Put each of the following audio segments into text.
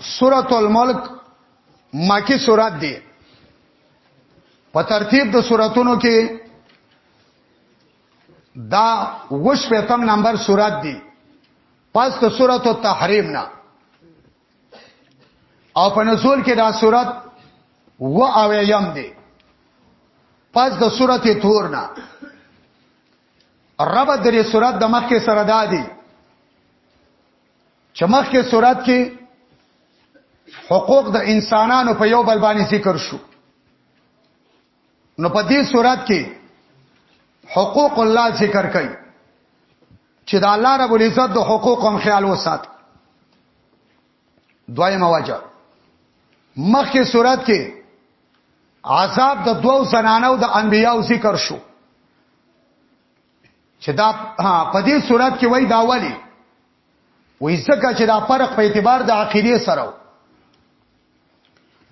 سورۃ الملک مکی سورۃ دی په ترتیب د سوراتونو کې دا وش په تم نمبر سورات دی پس د سورۃ التحریم نه او په نزول کې دا سورات و او یم دی پس د سورۃ تور نه رب درې سورات د مخ کې سره دادی چې مخکې صورت کې حقوق د انسانانو په یو بل باندې ذکر شو نو په دې صورت کې حقوق الله ذکر کړي چې د الله رب العزت د حقوق هم خیال وسات دویمه وجه مخکې صورت کې عذاب د دوو زنانو د انبیاو ذکر شو چې دا په دې صورت کې وای دا ولی وې ځکه چې دا فرق په اعتبار د عقیده سره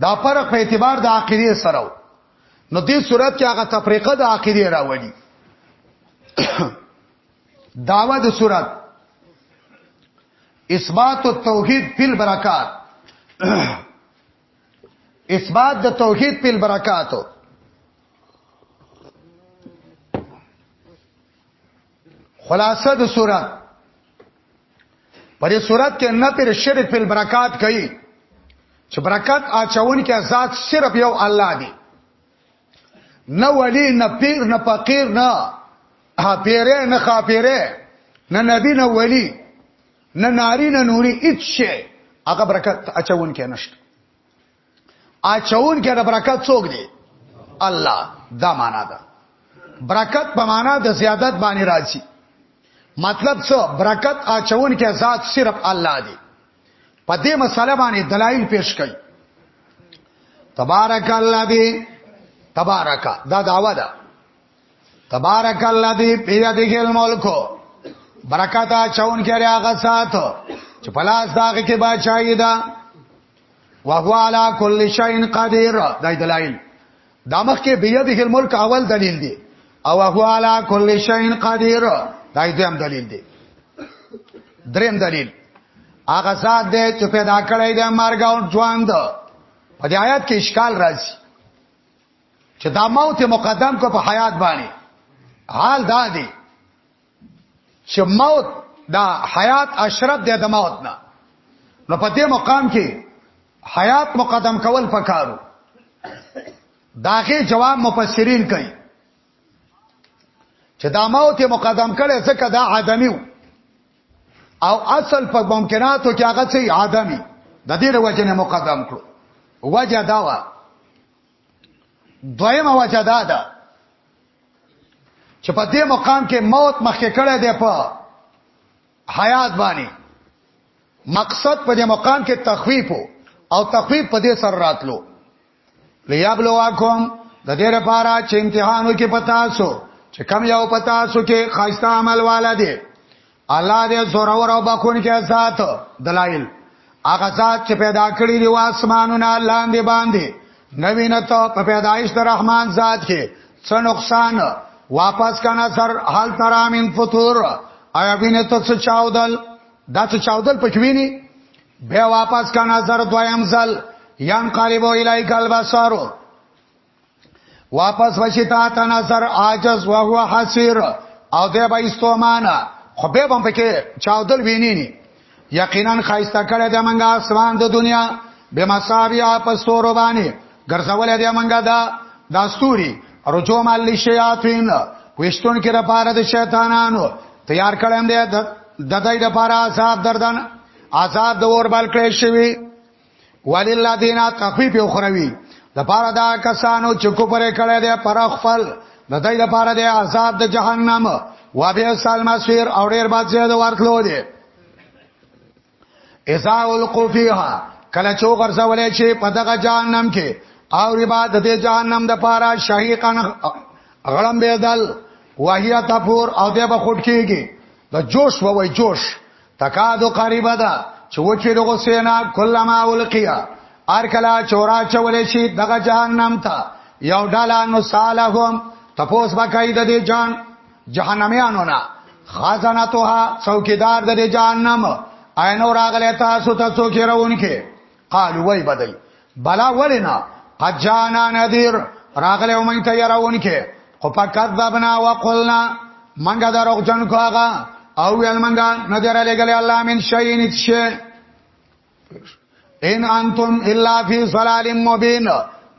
دا فرق په اعتبار د عقیده سره نو دې صورت کې هغه تفریقه د عقیده راوړي داوا د صورت اثبات التوحید فی البرکات اثبات د توحید فی البرکاتو خلاصه د سورات پرې سورات کې نه پر شرک په برکات کوي چې برکات اچون کې ذات صرف یو الله دی نه ولی نه پیر نه فقیر نه پیره نه خاپیره نه نبی نه ولی نه ناری نه نوری هیڅ شی هغه برکت اچون کې نشته اچون کې د برکت څوک دی الله دا معنا ده برکت په معنا د زیادت باندې راځي مطلب څه برکت اچون کې ذات صرف الله دی په دې مسله باندې دلایل پیش کړي تبارک الله دی تبارک دا داوا ده تبارک الله دی پیدا دی ګل ملکو برکت اچون کې راغ سات چې پلاس داګه کې بچایدا وهو علی کل شیء قدیر دا دلایل دا مخ کې بيده الملک اول دلیل دی او هو علی کل شیء قدیر دا دویم دلیل دی دریم دلیل هغه ذات دی چې پیدا کړی دی مرګ او ژوند په دې آیات کې اشکال راځي چې دا موت مقدم کو په حیات باندې حال دا دی چې موت دا حیات اشرف دی د موت نه نو په دې مقام کې حیات مقدم کول پکارو داغه جواب مفسرین کوي چې دا موت مقدم کړي ځکه دا عدمی او اصل په ممکناتو کې هغه چې عدمی د دې وجه نه مقدم کړو وجه دا و دویمه وجه دا ده چې په دې مقام کې موت مخکې کړی دی په حیات باندې مقصد په دې مقام کې تخویف او تخویف په دې سر راتلو لیابلواکم د دې لپاره چې امتحانو کې پتا سو چې کم یو پتا سو کې خاصه عمل والا دی الله دې زورور او بخون کې ذات دلایل هغه ذات چې پیدا کړی دی واسمانونه لاندې باندې نوی نه ته په پیدایش د رحمان ذات کې څه نقصان واپس کنه سر حال ترامین فطور آیا وینه ته څه چاودل دا څه چاودل پکوینی بیا واپس کنه سر دویم ځل یم قالبو الای کلبسارو واپس وشي تا ته نظر عاجز او هو حسیر او دی به استومانه خو به هم پکې چاودل ویني نه یقینا خایسته کړه د منګه اسمان د دنیا به مساویا په ستورو باندې ګرځول دی منګه دا د استوري رجو مال شیاطین وشتون کې لپاره د شیطانانو تیار کړم دی د دای لپاره عذاب دردن عذاب د اور بل کړی شوی ولله دینا تخفیف اخروی د پاره دا کسانو چې کو پرې کړه دې پر خپل د دې لپاره دې عذاب د جهنم و به سلم سیر او ډیر باد زیاده ورتلو دې اذا القوا فیها کله چې ورسولې چې په دغه جهنم کې او ربا د دې جهنم د پاره شهیقن غړم بدل وهیا تفور او دې به خټ کېږي د جوش وای جوش تکادو قریبا ده چې وچې دغه سینا کله ما ولقیا ار کلا چورا چولې شي دغه جهنم ته یو ډاله نو صالحهم تپوس بکای د دې جان جهنميانو نه خزانتها څوکیدار د دې جهنم عینو راغله تاسو ته څوک راونکي قالو وای بدای بلا ولنا قد جانا نذير راغله او مونږ ته يرون کې خو فكذبنا وقلنا مونږه دروغ جن کو هغه او ویل مونږه نظر لګل الله من شيء نشي ان انتم الا في ضلال مبين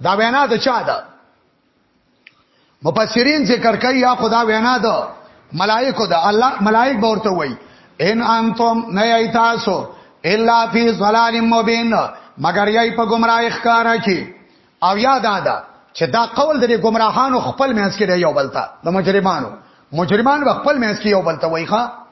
دا وینا د چا ده مفسرین ذکر کوي یا خدا وینا ده ملائکه ده الله ملائک به ورته وایي ان انتم نه یی تاسو الا فی ظلال مبین مگر یی په گمراهی ښکارا کی او یاد ادا چې دا قول د گمراهانو خپل مینس کې دی یو بلتا د مجرمانو مجرمان خپل مینس کې یو بلتا وایخه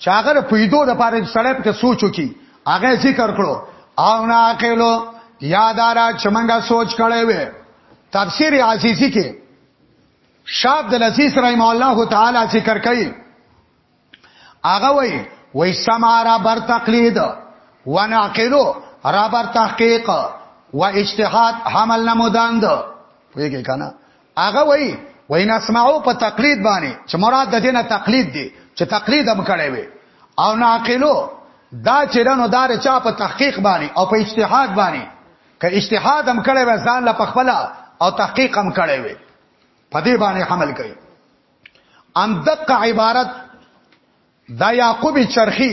چې هغه د پوهیدو د پاره چې سړی پکې سوچ وکړي هغه ذکر کړو او نه عقلو یادارا چې منګه سوچ کړی وي تفسیر عزیزی کې شاب د لذیذ رحم الله تعالی ذکر کوي هغه وای وای سمارا بر تقلید ونعقلو رابر تحقیق و اجتهاد حمل نموداند ویږي کنه هغه وای وای نسمعو په تقلید باندې چې مراد د دینه تقلید دی چې تقلید هم کړی وي او ناقلو دا چې رنو دار چا په تحقیق باندې او په اجتهاد باندې که اجتهاد هم کړی وي ځان لا پخپلا او تحقیق هم کړی وي په دې باندې حمل کوي ام دقه عبارت دا یعقوب چرخی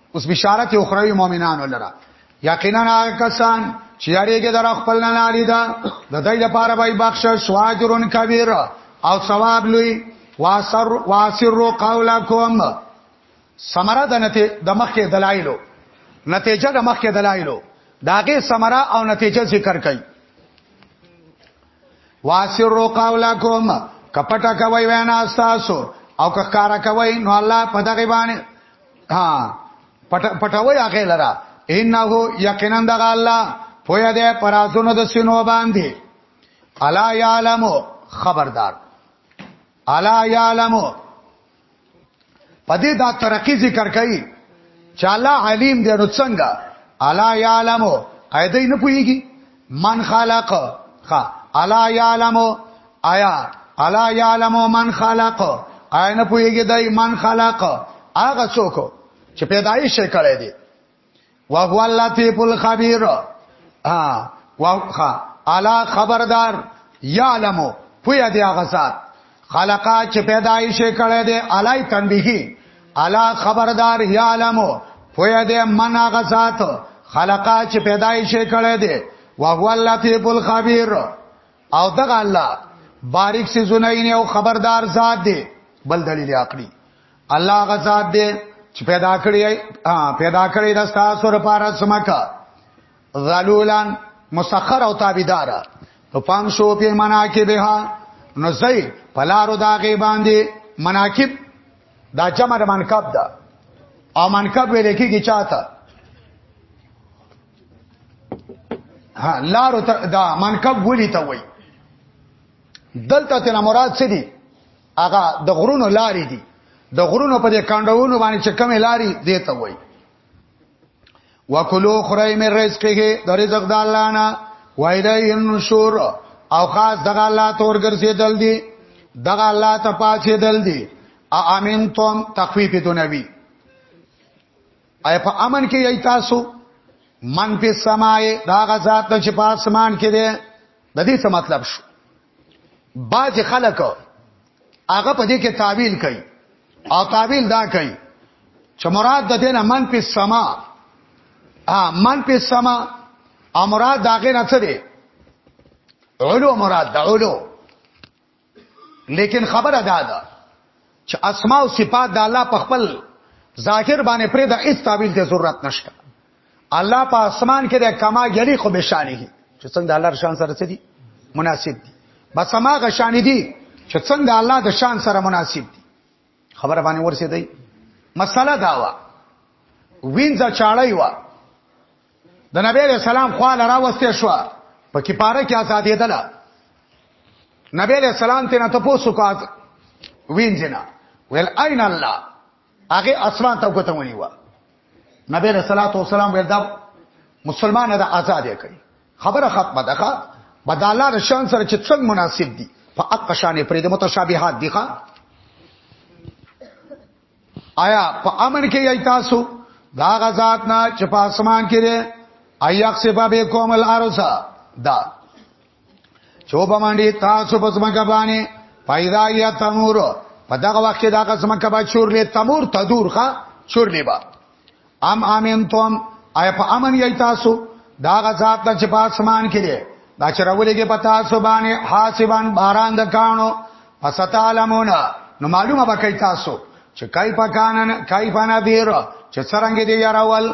اوس بشارت اخروی مؤمنانو لره یقینا هغه کسان چې یریږي در خپل نه لاري دا د دې لپاره به بخشش واجرون کبیر او ثواب لوی واسر واسر قولکم سمره د نته د مخکې دلایلو نتیجه د مخکې دلایلو داګه سمره او نتیجه ذکر کړي واسر قولکم کپټه کوي وینا تاسو او ککارا کوي نو الله په دغه باندې ها پټ پټوي هغه لرا انه یقینا د الله پویا ده پرازونو د سینو باندې الا یعلم خبردار الا یعلم پدې دا ترقی ذکر کړي چې الله علیم دی نو څنګه الا یعلم اې دې نه پويږي من خلق خا الا یعلم آیا الا یعلم من خلق آیا نه پوهیږي دای من خلق هغه څوک چې پیدایش کړی دی وهو اللطیف الخبیر ها وخا الا خبردار یعلم پویا دی هغه ذات خلقا چې پیدایش کړي دي علای تنبیهی الا خبردار یا علمو پویا دې من هغه ذات خلقا چې پیدایش کړي دي او هو اللطیف الخبیر او دغه الله باریک سي زناین او خبردار ذات دی بل دلیل عقلی الله غ ذات دی چې پیدا کړی پیدا کړی د تاسو لپاره سمکه ذلولان مسخر او تابعدار نو پام شو په مناکبها نو زئی پلارو دا غي باندې مناکب دا جمع د منکب ده او منکب ویل کېږي چاته ها لارو ته دا منکب ولي ته وای دلته تینا مراد څه دي هغه د غرونو لارې دي د غرونو په دې کاندونو باندې چې کمې لارې دی ته وای وکلو خړی مې رزقه د رزق د الله نه وایدای نشور او خاص دغه الله تور ګرځیدل دي دغه الله ته پاتې دل دي ا امین تم تخفیف دنوی اي په امن کې یی تاسو من په سماي دا غزاد چې په اسمان کې دي د دې څه مطلب شو باز خلک هغه په دې کې تعویل کوي او تعویل دا کوي چې مراد د دینه من په سما ا من په سما ا مراد داغه نه څه دی علو مراد دا علو لیکن خبره دا ده چې اسماء او صفات د الله په خپل ظاهر باندې پرې د اس تعویل ته ضرورت نشته الله په اسمان کې د کما یلی خو به شانه چې څنګه الله شان سره څه دي مناسب دي بس ما غشان دي چې څنګه الله د شان سره مناسب دي خبره باندې ورسې دی مسله دا وا وینځه چاړی وا د نبی له سلام خو لرا وسته شو په کې پاره کې آزادې دلا نبی له سلام ته نه تاسو کو وینځنه ویل اين الله هغه اسمان ته وکته ونی و نبی رسول الله صلوات والسلام ویل دا مسلمان دا آزاد کړي خبره ختمه ده ښا بداله رشان سره چې څنګه مناسب دي په اق شانې پرې د متشابهات دي ښا آیا په امن کې یی تاسو دا غزاد نه چې په اسمان کې دی ایاک سبب کومل ارزا دا چوبه منډي تاسو په سمګه باندې پیدا یا تنور په دغه وخت کې دغه سمګه با چورلې تمور تدور ښا چورلې با ام امین توم آیا په امن یی تاسو داغه ذات ته چې په اسمان کې دی دا چې راولې کې په تاسو باندې حاسبان باران د کانو فستعلمون نو معلومه به کوي تاسو چې کای په کانن کای په نذیر چې څنګه دی یارول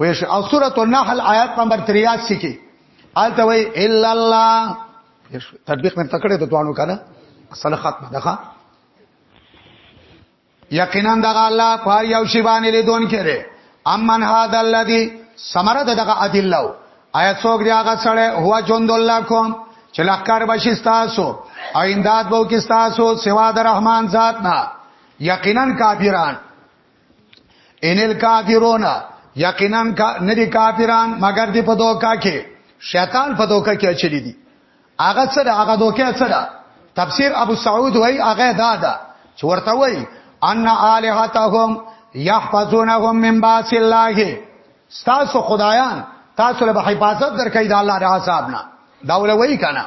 ویش او سوره النحل آیات نمبر 83 کې آلته وی الا الله تطبیق مې تکړه د توانو کنه اصل ختمه ده یقینا دغه الله په یو شی باندې لیدون کړي امن هذا الذي سمره دغه ادله آیا څوک دی هغه سره هو جوند الله کوم چې لخر بشي تاسو او امداد بو کې تاسو سوا د رحمان ذات نه یقینا کافران ان الکافرون یقینا ندی کافران مگر دی په دوکا کې شیطان په دوکا کې چلی دي هغه څه ده هغه دوکه څه ده تفسیر ابو سعود وای هغه دا ده چې ورته وای ان الہاتهم یحفظونهم من باس الله ستاسو خدایان تاسو له حفاظت درکې د الله د عذاب نه دا ولوي کنه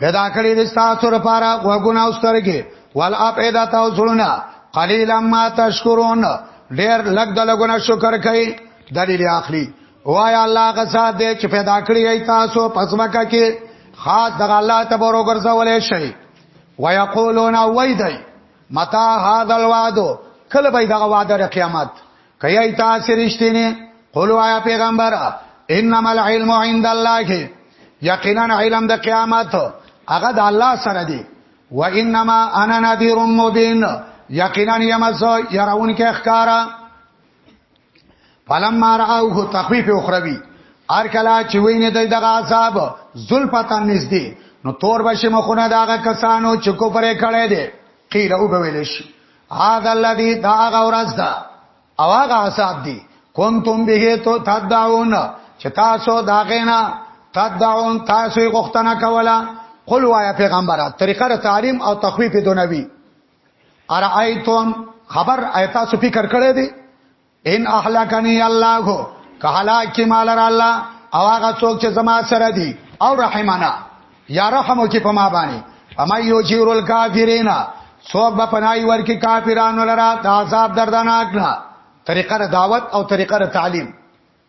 پیدا کړی د تاسو لپاره وګونه او سترګې ول اپ پیدا تاسو زړونه قلیلا ما تشکرون ډیر لګ د لګونه شکر کوي دلیل اخلي وای الله غزا دې چې پیدا کړی ای تاسو پسمکه کې خاص د الله تبارک او ګرځولې شي ويقولون ويدای متا هاذا الوعد کله به دغه وعده د قیامت کای تاسو رښتینی قول وایا پیغمبر انما العلم عند الله یقینا علم د قیامت هغه د الله سره دی و انما انا نذیر مبین یقینا یمزو يرون کې اخکارا فلم ما راوه تخفیف اخروی ار کلا چې وینې د دغه عذاب ذل پتا نږدې نو تور بشي مخونه داغه کسانو چې کو پرې کړي دي قیل او بویل شي هاذا الذی دا هغه ورځ ده او هغه حساب دی کنتم به تو تدعون چې تاسو دا غینا تدعون تاسو غختنه کولا قل وایا پیغمبره طریقه تعلیم او تخویف دونوی ارایتم خبر ایتاسو فکر کړی دی ان اهلکنی الله کهلا کی مال را الله او هغه څوک چې زما سره دی او رحمنا یا رحم وکي په ما باندې اما یو جیرل کافرینا څوک به پنای ورکی کافرانو لرا د عذاب دردناک نه طریقه دعوت او طریقه تعلیم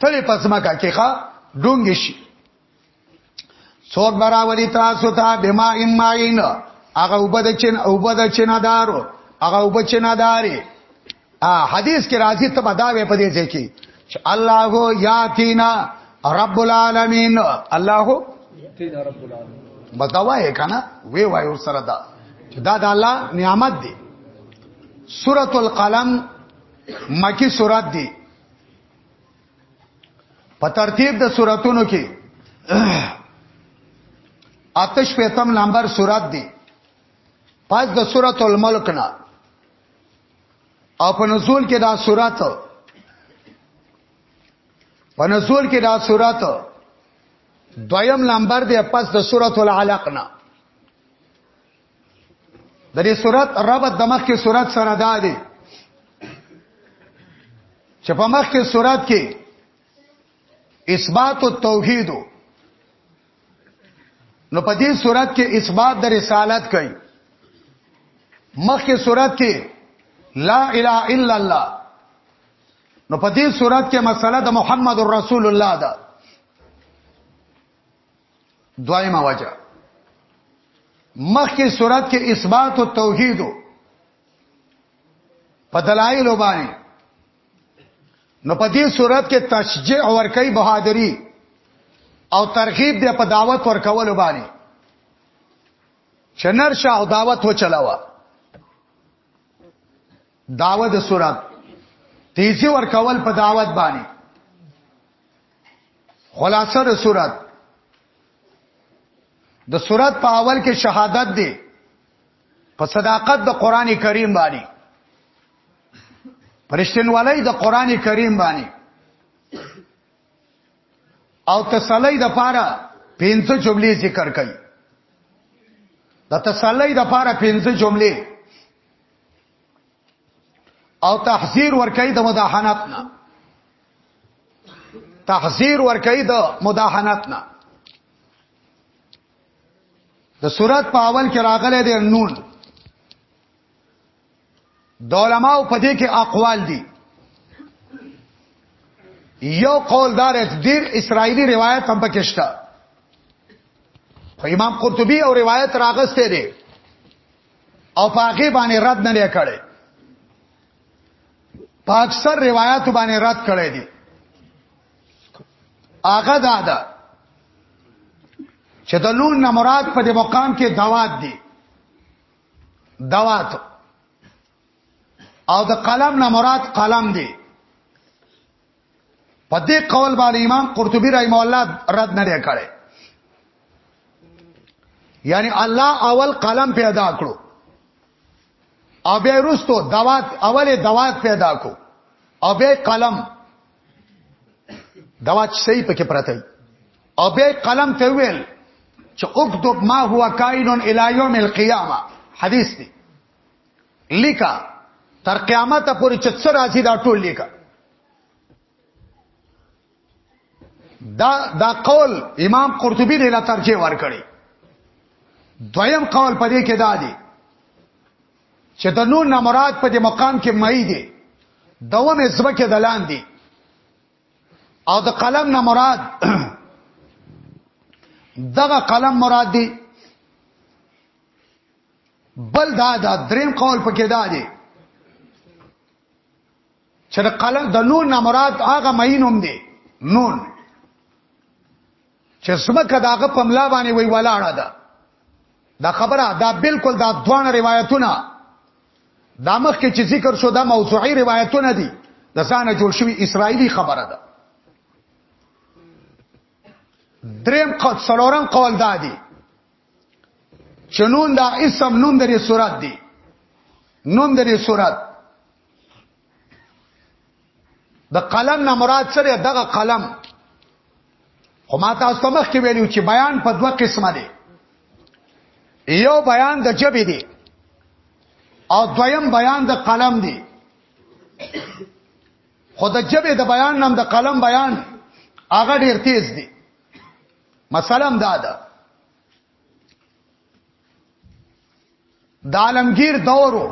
تل پسمکا کې ښا ډونګ شي څوک براولي تاسو ته بما ایماین هغه وبد چن وبد چن دارو هغه وبد چن داري حدیث کې راځي ته بداوي په دې ځای کې چې الله یاتینا رب العالمین الله یاتینا رب العالمین بداوي کنه وی وای ور سره دا چې دا د الله نعمت دی سورۃ القلم مکی سورۃ دی په ترتیب د سوراتونو کې آتش پیتم نمبر سورات دی پس د سورۃ الملک نه او په نزول کې دا سورات په نزول کې دا سورات دویم نمبر دی پس د سورۃ العلق نه د دې صورت ربط د مخ کې صورت سره دا دی چې په مخ کې صورت کې اثبات او توحید نو په دې صورت کې اثبات د رسالت کوي مخ کې صورت کې لا اله الا الله نو په دې صورت کې مسله د محمد رسول الله ده دویمه وجه مخکې صورت کې اثبات او توحید په دلایل باندې نو په دې صورت کې تشجيع ورکي بهادری او ترغیب دی په دعوت ورکول باندې چنرشا او دعوت و چلاوه دعوت د صورت تیزی ورکول په دعوت باندې خلاصه د صورت د صورت په اول کې شهادت دی په صداقت د قران کریم باندې پرشتنوالۍ د قران کریم باندې او تسلی د پاره پنځه جملې ذکر کړي د تسلی د پاره پنځه جملې او تحذير ور کوي د مداهنت نه تحذير ور کوي د مداهنت نه د صورت په اول کې راغله د نون د علماو په دې کې اقوال دي یو قول دار ډیر اسرایلی روایت هم پکشته خو امام قرطبي او روایت راغسته دي او پاګې باندې رد نه لیکړي پاک سر روایت باندې رد کړي دي هغه دا ده چې د لون نه مراد په دې مقام کې دوات دي دوات او د قلم نه مراد قلم دی په دې قول باندې امام قرطبي رحم الله رد نه لري کړي یعنی الله اول قلم پیدا کړو او بیا وروسته دوات اول دوات پیدا کو او بیا قلم دوا چې صحیح پکې پراته او بیا قلم ته ویل چې اكتب ما هو کائن الى يوم القيامه حدیث دی لیکا تر قیامت پورې چې څه راځي دا ټول لیکا دا دا قول امام قرطبي دی لا ترجیح ورکړي دویم قول پدې کې دا دی چې د نون نه مراد په دې مقام کې مې دی دوم ازمکه دلان دی او د قلم نه مراد دغه قلم مراد دی بل دا دا دریم قول پکې دا دی چې د قلم د نون نه مراد هغه مین هم دی نون چې سمکه داغه پملا باندې وی ولاړه ده دا خبره دا بالکل دا دوه روایتونه دا مخ کې چې ذکر شو دا موضوعي روایتونه دي د ځانه جوړ شوی اسرایلی خبره ده دریم قول سلورم قول دادی چنون دا اسم نوم درې صورت دی نوم درې صورت د قلم نه مراد سره دغه قلم خو ما تاسو مخ کې ویلو چې بیان په دوه قسمه دی یو بیان د جبې دی او دویم بیان د قلم دی خو د جبې د بیان نام د قلم بیان هغه ډیر تیز دی مثلا دا ده د عالمگیر دورو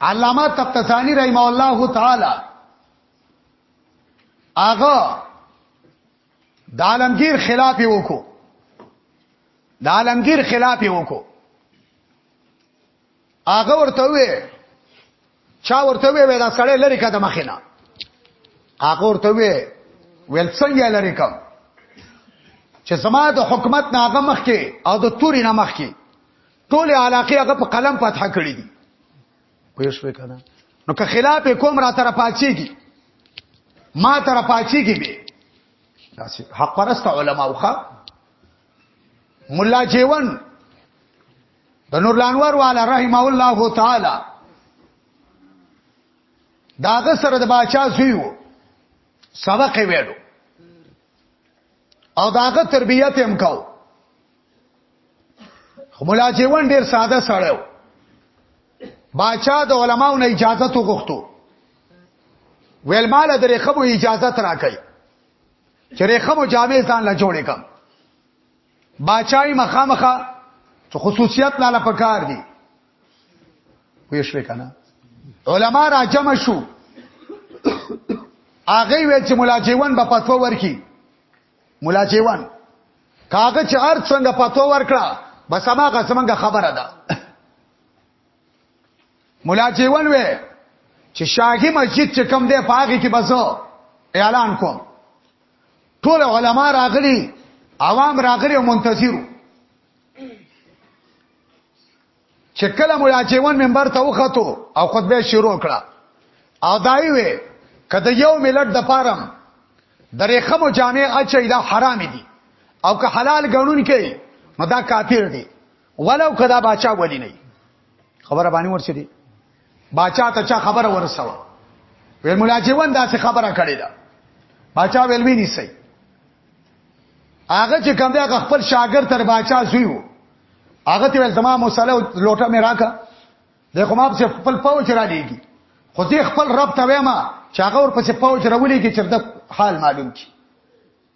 علامه تقتسانی رحم الله تعالی هغه د عالمگیر خلاف وکړو د عالمگیر خلاف وکړو هغه ورته وې چا ورته وې دا سړی لری کده مخینه هغه ورته وې ویل څنګه لری کوم چې زما د حکومت ناغه مخ کې او د توري نه مخ کې ټول علاقه هغه په قلم فتح کړی دي پوه شو کنه نو که خلاف کوم را تر پاتېږي ما تر پاتېږي به حق پرست علما وخه مولا جیون د نور لانور والا رحم الله تعالی داغه سره د باچا زیو سبق ویلو او داغه تربیت هم کاو مولا جیون ډیر ساده سړیو باچا د علماو نه اجازه تو غوښتو ویل مال درې خبو اجازه ترا کوي چرې خمو جامع ځان لا جوړې کم باچای مخامخه ته خصوصیت لاله پکار دي وې شوې کنه علما را جمع شو هغه وی چې مولا جیوان په فتوا ورکی مولا جیوان کاغه چې هر څنګه فتوا ورکړه بس هغه څنګه خبره ده مولا جیون وې چې شاهي مسجد چې کم دی پاګه کې بس اعلان کوم ټول علما راغلي عوام راغلي منتظرو چې کله مولا جیون منبر ته وختو او خطبه شروع کړه او دای وې کده یو ملت د پارم درې خمو جامع اچي دا حرام دي او که حلال غنون کوي نو دا کافر دي ولو کدا باچا ولی نه خبره باندې ورسې دي باچا ته چا خبره ورسوه ویل مولا جیوان داسې خبره کړې ده باچا ویل وی نیسي هغه چې کوم دی هغه خپل شاګرد تر باچا زوی وو هغه ته زما مصالح لوټه مې راکا د خو ما په خپل پوج را لېږي خو دې خپل رب ته وایم چې هغه ور پسې پوج راولېږي چې د حال معلوم کی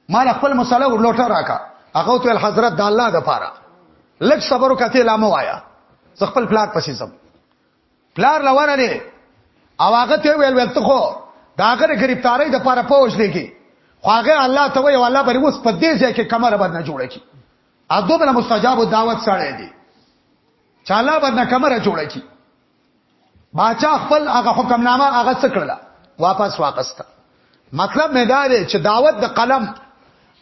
مال خپل مسله ورلوټه راکا هغه ته حضرت د الله د پاره لک صبر وکته لا مو وایا خپل پلار پسې زم پلار لوانه نه او هغه ته ویل ویل ته خو دا هغه گرفتاری د پاره پوج لګي خو هغه الله ته وی والله پر اوس په دې ځای کې کمر باندې جوړه کی ا دوبله مستجاب دعوت سره دی چاله باندې کمر جوړه کی باچا خپل هغه حکم نامه هغه څه کړل واپس واغسته مطلب مې دا دی چې دعوت د قلم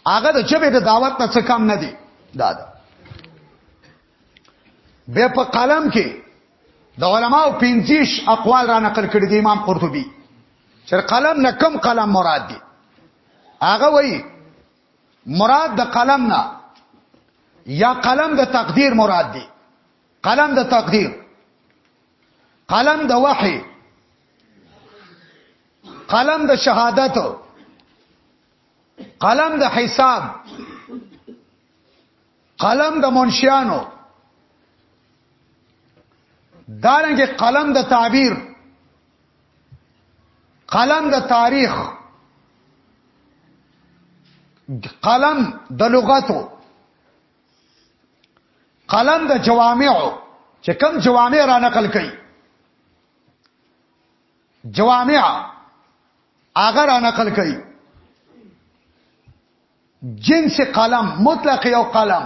هغه د چبه د دعوت نه څه کم نه دی دا ده به په قلم کې د علماو 50 اقوال را نقل کړي دي امام قرطبي چې قلم نه کم قلم مراد دی هغه وایي مراد د قلم نه یا قلم د تقدیر مراد دی قلم د تقدیر قلم د وحی قلم د شهادت قلم د حساب قلم د منشیانو دارنګ قلم د تعبیر قلم د تاریخ قلم د لغتو قلم د جوامعو چې کم جوامع را نقل کړي جوامع هغه را نقل کړي جنس قلم مطلق یو قلم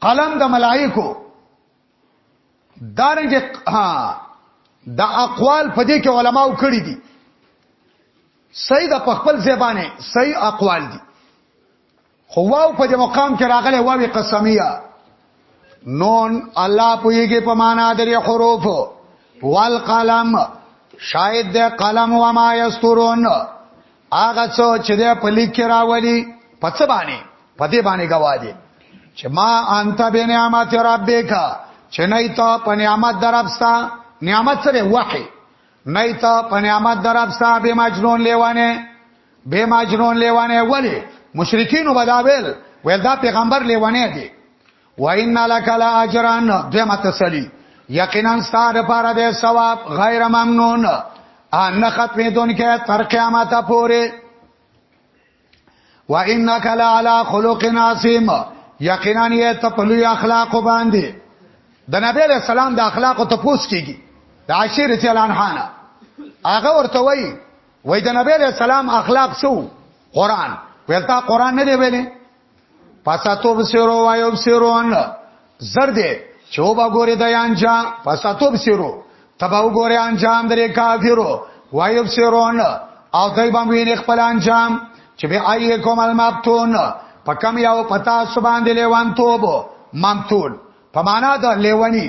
قلم د ملائکو دارنګ ها د اقوال په دې کې علماو کړی دي صحیح د خپل زبانه صحیح اقوال دي خو واو په دې مقام کې راغله واوی قسمیه نون الله پویږي په معنا درې حروف والقلم شاید د قلم و ما یسترون هغه څو چې د پلیک کې راولي په څه باندې په دې باندې گواهی چې ما انت بنعمت ربک چې نه ته په نعمت درپستا نعمت سره وحی نه ته په نعمت درپستا به مجنون لیوانه به ماجنون لیوانه ولی مشرکین وبداویل ویل دا پیغمبر لیوانه دی و ان لک لا اجران دمه تسلی یقینا ستاره پاره د ثواب غیر ممنون ان ختمې دن کې تر قیامت پورې و انک لعلى خلق عظیم یقینا یې ته په لوی اخلاق باندې د نبی له سلام د اخلاق ته پوس کیږي د عاشر چلان حانا هغه ورته وایي وای د نبی له سلام اخلاق سو قران ولتا قران نه دی ویلې پاساتو بسیرو وایو بسیرون زرد چوبا ګوره د انجام پاساتو بسیرو تباو ګوره انجام درې کافرو وایو بسیرون او دای باندې وینې خپل انجام چې به آی کوم المبتون پکم یاو پتا سبحان دی لیوان توبو ممتون په معنا د لیونی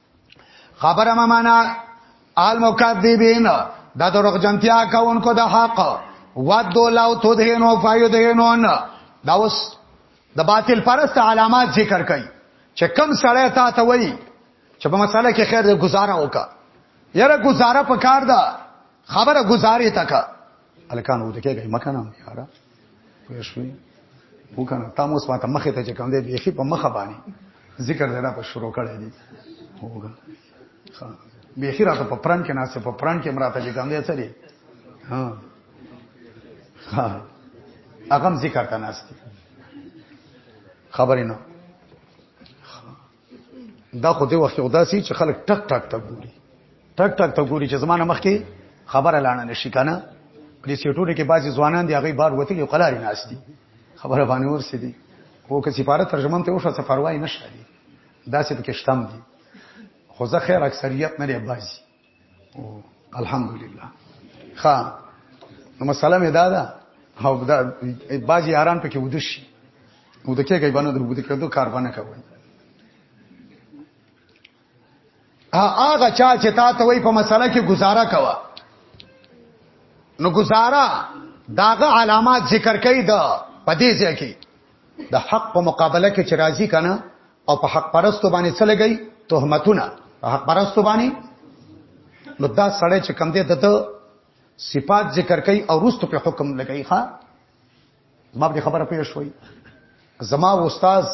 خبره ما معنا المکذبین دا دروغ جنتیا کوونکو د حق ودو لو تدهنو فیدهنون دا اوس د باطل پرست علامات ذکر کړي چې کم سړی تا ته وایي چې په مسله کې خیر د گزاره وکا یره گزاره په کار ده خبره گزاري تکا الکان وو ته کېږي مکنه یاره پوه شوې وکنه تا موس ما ته مخه ته چې کوم دی بیخي په مخه باندې ذکر زړه په شروع کړی دی وګا بیخي راته په پران کې ناسه په پران کې مراته چې کوم دی څه دی ها ها اغم ذکر ته ناشتي خبرې نه دا خو دې وخت یو داسي چې خلک ټک ټک ته ګوري ټک ټک ته ګوري چې زمانه مخ کې خبره لاړه نشي کنه پرې سیټونه کې بعضي ځوانان دی هغه بار وته یو قلاري ناس دي خبره باندې ورسې دي خو که سفارت ترجمان ته وشو سفاروای نشته دي دا څه پکې شتم دي خو زه خیر اکثریت نه دی بازي الحمدلله ښا نو مسله مې دا ده او دا باج یاران پکې ودشي او د کېږي باندې د وګړو د کېدو کار باندې کوي هغه چا چې تا ته وای په مسله کې گزاره کوا نو گزاره داغه علامات ذکر کوي دا پدې ځای کې د حق په مقابله کې چې راضي کنه او په حق پرستو باندې څه لګي تهمتونه په حق پرستو باندې نو دا سړی چې کم دی دته صفات ذکر کوي او رستو په حکم لګي ښا ما به خبره پیښ وای زما استاد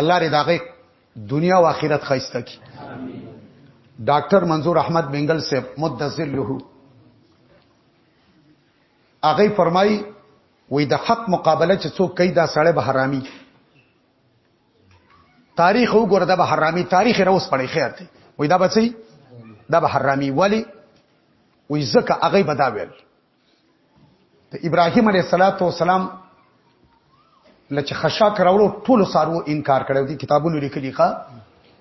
الله ری داغه دنیا او آخرت خایسته کی ډاکټر منظور احمد بنگل سے مدذر له هغه فرمای وې د حق مقابله چې څوک کوي دا سړی به حرامي تاریخ وګوره د حرامي تاریخ راوس پړې خیر دی وای دا بچي دا به حرامي ولی وای زکه هغه بدا ویل ته ابراهيم عليه صلوات و سلام لچ خشا کراولو ټول سارو انکار کړو دي کتابونو لیکلي ښا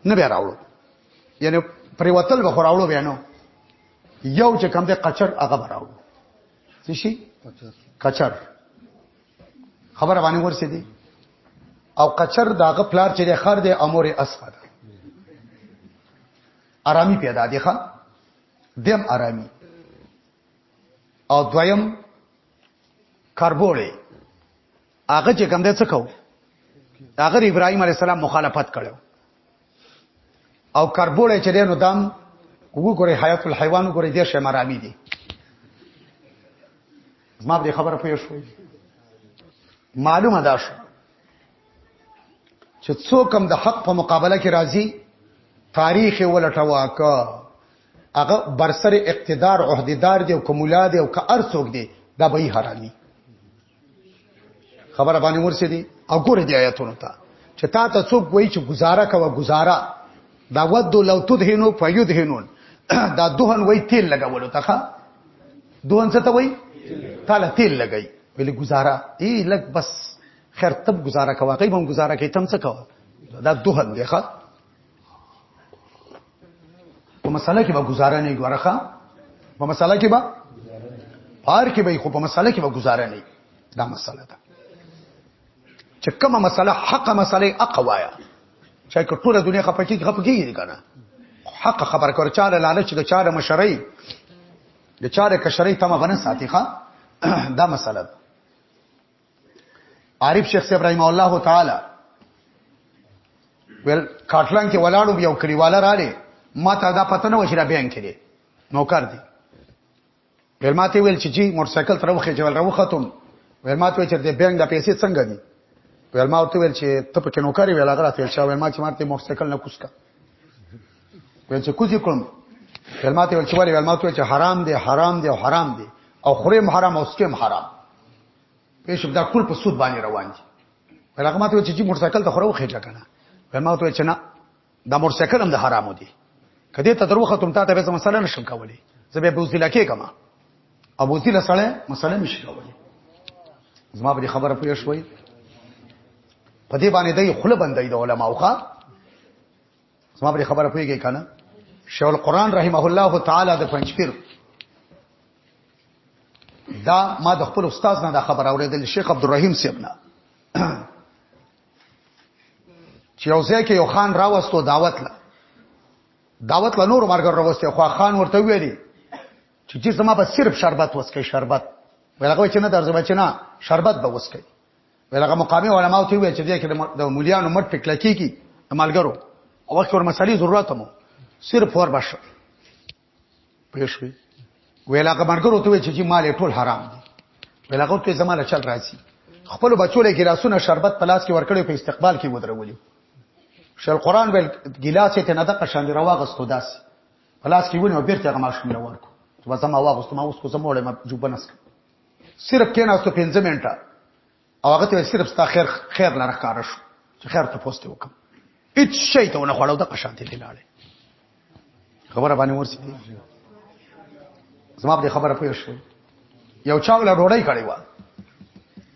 نه بیا راوړو یعنی پریوتل به راوړو بیا نو یو چې کم دې قچر هغه راوړو څه شي قچر خبره باندې ورسې دي او قچر داغه پلار چې د خر د امور اسفد آرامي پیدا دي ښا دیم آرامي او دویم کربوړې هغه چې کوم د څه کو هغه ابراهيم عليه السلام مخالفت کړو او کربوړې چې دینو دام وګوري حیات الحیوان وګوري د شه مرامي دي زما به خبره پوه شو معلومه ده شو چې څوک هم د حق په مقابله کې راځي تاریخ ولټوا کا هغه برسر اقتدار عہدیدار دی او کومولا دی او که ارڅوک دی دا به یې حرامي خبره باندې ورسې دي او ګوره دی آیاتونو ته چې تا ته څوک وایي چې گزاره کوه گزاره دا ود لو تدهنو فیدهنون دا دهن وای تیل لګولو ته ښا دهن څه ته وای تعالی تیل لګای ویل گزاره ای لګ بس خیر تب گزاره کوه غیب هم گزاره کوي تم څه کوه دا دهن دی ښا په مسله کې به گزاره نه ګورخه په مسله کې به پار کې به خو په مسله کې به گزاره نه دا مسله ده چې کومه مسله حق مسله اقوایا چې ټول دنیا خپکی خپکی دي کنه حق خبر کور چاله لالچ د چاره مشرۍ د چاره کشرۍ تمه غنه ساتي ښا دا مسله ده عارف شیخ صاحب رحم الله تعالی ول کاټلان کې ولاړو بیا کلیواله رااله ما ته دا پته نه و چې را بیان کړي نوکر دی ول ما ته ویل چې جی موټر سایکل تر وخه چې ول راوختم ول ما ته چې د بانک د پیسې څنګه دي ول ما ورته ویل چې ته په کې نوکر ویل هغه راته چې ول ما چې مارته موټر سایکل نه کوسکا ول چې کوزي کړم ول ما ته ویل چې ول ما ته چې حرام دی حرام دی حرام دی او خورم حرام او سکم حرام پېښ دا ټول په سود باندې روان دي هغه ماته چې موټر سایکل ته خورو خېټه کنه ما ته چې نه دا موټر سایکل هم د حرامو دي کدی ته دروخه تم ته به مسله نشم کولی زه به بوزیلا کې کما او بوزیلا سره مسله نشم کولی زما په خبره پوه شوي په دې باندې د خله بندې د علماو ښا زما پر خبره پويږي کنه شیخ القران رحمه الله تعالی د پنځپیر دا ما د خپل استاد نه دا خبر اوریدل شیخ عبدالرحیم صاحب نه چې یو ځای کې یو خان راوستو دعوت لا دعوت لا نور مرګ راوستي خو خان ورته ویلي چې چې زما به صرف شربت وسکي شربت ولغه چې نه درځم چې نه شربت به وسکي ولغه مقامي علماو ته ویل چې دې کې د مولیانو مټ پکلا کیږي مالګرو او وخت ور مسالې ضرورت مو صرف ور بش پېښوي ویلاګه مرګرو ته ویل چې مال ټول حرام دي ویلاګو ته زماله چل راځي خپل بچو له ګلاسونه شربت پلاس کې ورکړي په استقبال کې ودرولي شل قران ول ګلاس ته نه دقه شان راوغستو داس پلاس کې ونه بیرته غماشم لور کو زما واغستو ما اوس کو زما وړم جوبنس صرف کیناستو 15 منټه او هغه ته صرف ستا خیر خیر لاره ښکار شو چې خیر ته پوسټ وکم هیڅ شي ته نه خړاو د قشانتي لاله خبره باندې ورسې زما په خبره پوه شو یو چا ولا ډوړی کړی و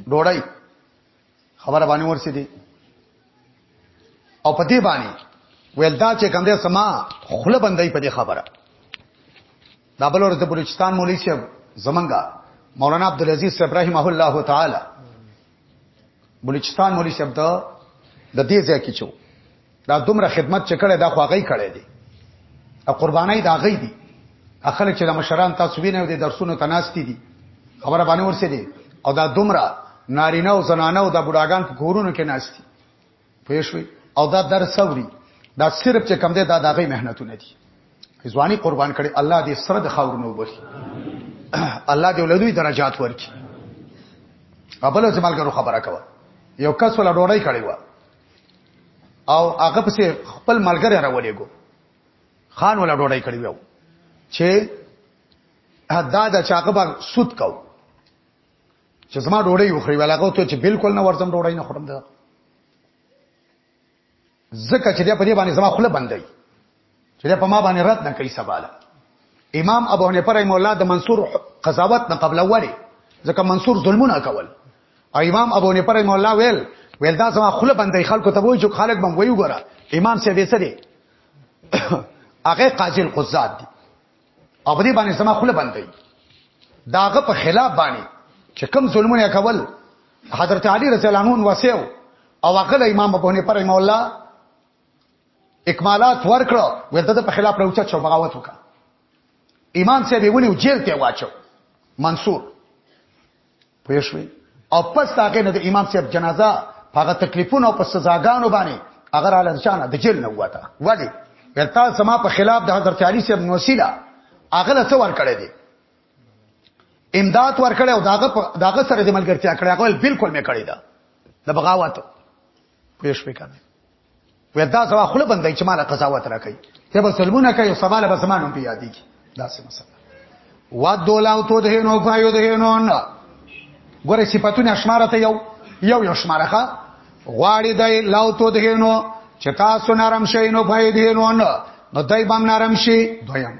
ډوړی خبره باندې ورسې دي او په دې باندې ویل دا چې کوم دې سما خله بندای په دې خبره دا بل ورته بلوچستان مولوی صاحب زمنګا مولانا عبدالعزيز صاحب رحمه الله تعالی بلوچستان مولوی صاحب ته د دې ځای کې چو دا دومره خدمت چې کړي دا خو هغه کړي دي او قربانای دا غي دي اخر چې د مشران تاسو وینئ د درسونو تناستی دي خبره باندې ورسې دي او دا دومره نارینه او زنانه او د بډاګان په کورونو کې ناشتي پېښوي او دا در ثوري دا صرف چې کم دی دا دغه مهنتونه دي ځواني قربان کړي الله دې سره د خاورونو وبخي الله دې ولدوی درجات ورکړي ابل زمالګرو خبره کوي یو کس ولا ډوړی کړی و او هغه پسې خپل ملګری راولېګو خان ولا ډوډۍ کړی وو چې دا د چاغه با سود کو چې زما ډوډۍ وخوري ولاغه ته چې بالکل نه ورزم ډوډۍ نه خورم دا زکه چې په دې باندې زما خله بندای چې په ما باندې رد نه کوي سباله امام ابو حنیفه رحم الله د منصور قضاوت نه قبل وړي ځکه منصور ظلمونه کول او امام ابو حنیفه رحم الله ویل ویل دا زما خله باندې خلکو ته وایي چې خلک بم وایو ګره امام سي دې سره هغه قاضي القضات دي او په دې باندې زما خله باندې داغه په خلاف باندې چې کم ظلمونه کول حضرت علی رضی الله عنه وسیو او هغه امام ابو حنیفه رحم الله اکمالات ورکړو ورته د په خلاف راوچت شو بغاوت وکړ ایمان سه به ونیو جیل ته واچو منصور پوه شوې او پس هغه نه د امام صاحب جنازه هغه تکلیفونه او په سزاګانو باندې اگر عالم شانه د جیل نه وته ولی ورتا سما په خلاف د حضرت علی صاحب نوسیلا هغه له څور کړی دی امداد ورکړی او داغه داغه سره د ملګرتیا کړی هغه بالکل مې کړی دا د بغاوت پوه شوې کنه وې دا زما خپل بندای چې مال قضاوت راکړي ته به سلمونه کوي سوال به زمانو په یادې کی دا څه مسله وا دولاو تو ده نو فایو ده نو نه ګوره صفاتونه اشماره ته یو یو یو شمارخه غواړي دای لاو تو ده نو چې تاسو نرم شئ نو فایو ده نو نه نو دای بم نرم شي دویم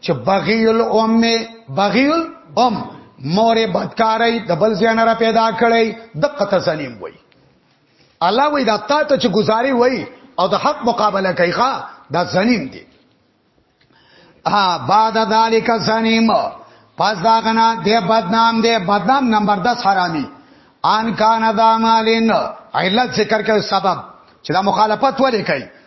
چې بغي الام بغي الام مور بدکارای د بل ځای نه را پیدا کړی د قطه سلیم وای الله وای دا تا ته چې گزاري وای او د حق مقابله کوي ښا دا زنیم دی ها بعد ذالک زنیم پس دا غنا دی بدنام دی بدنام نمبر 10 حرامي ان کان ذا مالین علت ذکر کوي سبب چې دا مخالفت ولې کوي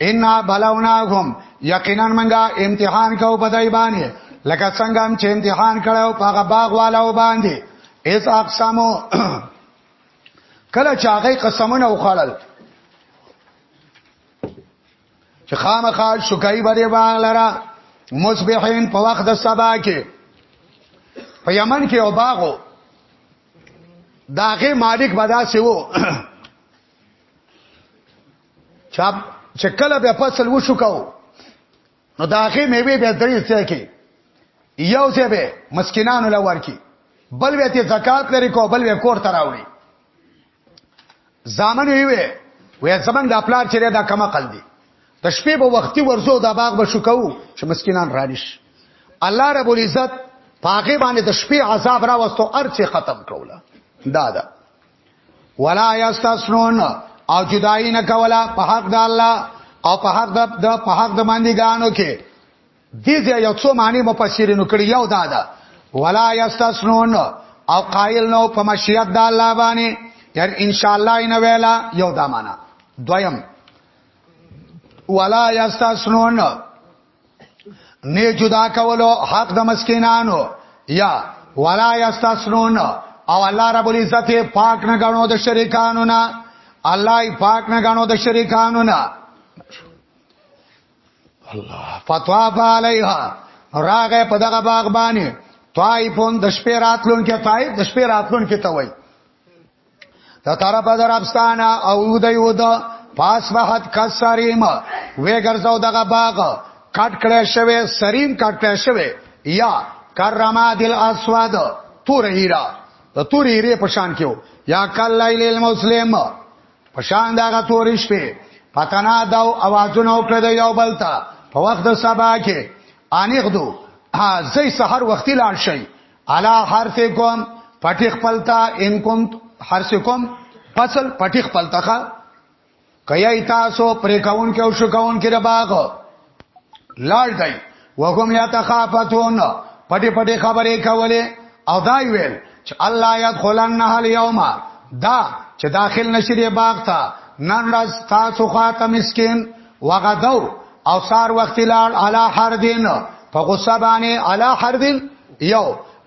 ان بلوناهم یقینا منګه امتحان کو پدای باندې لکه څنګه هم چې امتحان کړو پاغه باغ والو باندې اس اقسامو کله چې هغه قسمونه وخړل چې خامخا شکای بری باغ لرا مصبحین په وخت د سبا کې په یمن کې او باغو داغه مالک بدا سیو چاپ چې کله به فصل وشو کاو نو دا هغه میوه به درې څه کې یو څه به مسکینانو لور کې بل به ته زکات لري کو بل به کور تراوړي ځامن وی وی وې زمنګ د خپل چیرې دا کما قل دي د شپې په وختي ورزو دا باغ به شو کو چې مسکینان رانیش الله رب العزت پاګې باندې د شپې عذاب را وستو ارچه ختم کوله دا دا ولا یستسنون او جدائی نه کولا په حق د الله او په حق د په حق د باندې غانو کې دې دې یو څو معنی مفسرینو کړی یو دا ده ولا یستسنون او قائل نو په مشیت د الله باندې یعنی ان شاء الله ان ویلا یو دا معنا دویم ولا یستسنون نه جدا کولو حق د مسکینانو یا ولا یستسنون او الله رب العزت پاک نه غنو د شریکانو نه الله پاک نه غنو د شریکانو نه الله فتواف علیها راغه په دغه باغ باندې طائفون د شپې راتلون کې طائف د شپې راتلون کې ته وای د طرف در افستانه او دی و دا پاس وحد کسریم وی ګرځاو دغه باغ کټ کړه شوی سریم کټ کړه شوی یا کرما دل اسواد تور هیرا د تور هیرې پشان کیو یا کل لیل المسلم پشان دغه تور شپې پتنا داو اوازونه وکړه د یو بل ته په وخت د سبا کې انیغدو ها زې سحر وختي لاړ شي الا حرفکم پټی خپل تا ان کوم حرفکم فصل پټی خپل تخه کای تاسو پرې کاون کې او شو کاون کې باغ لاړ دی وهم یتخافتون پټی پټی خبرې کولې او دا ویل چې الله يدخلن اليوم دا چې داخل نشری باغ ته نن راز تاسو خاطه مسكين وغدو او سار وخت لاړ علا حردن په غصه باندې علا حردن یو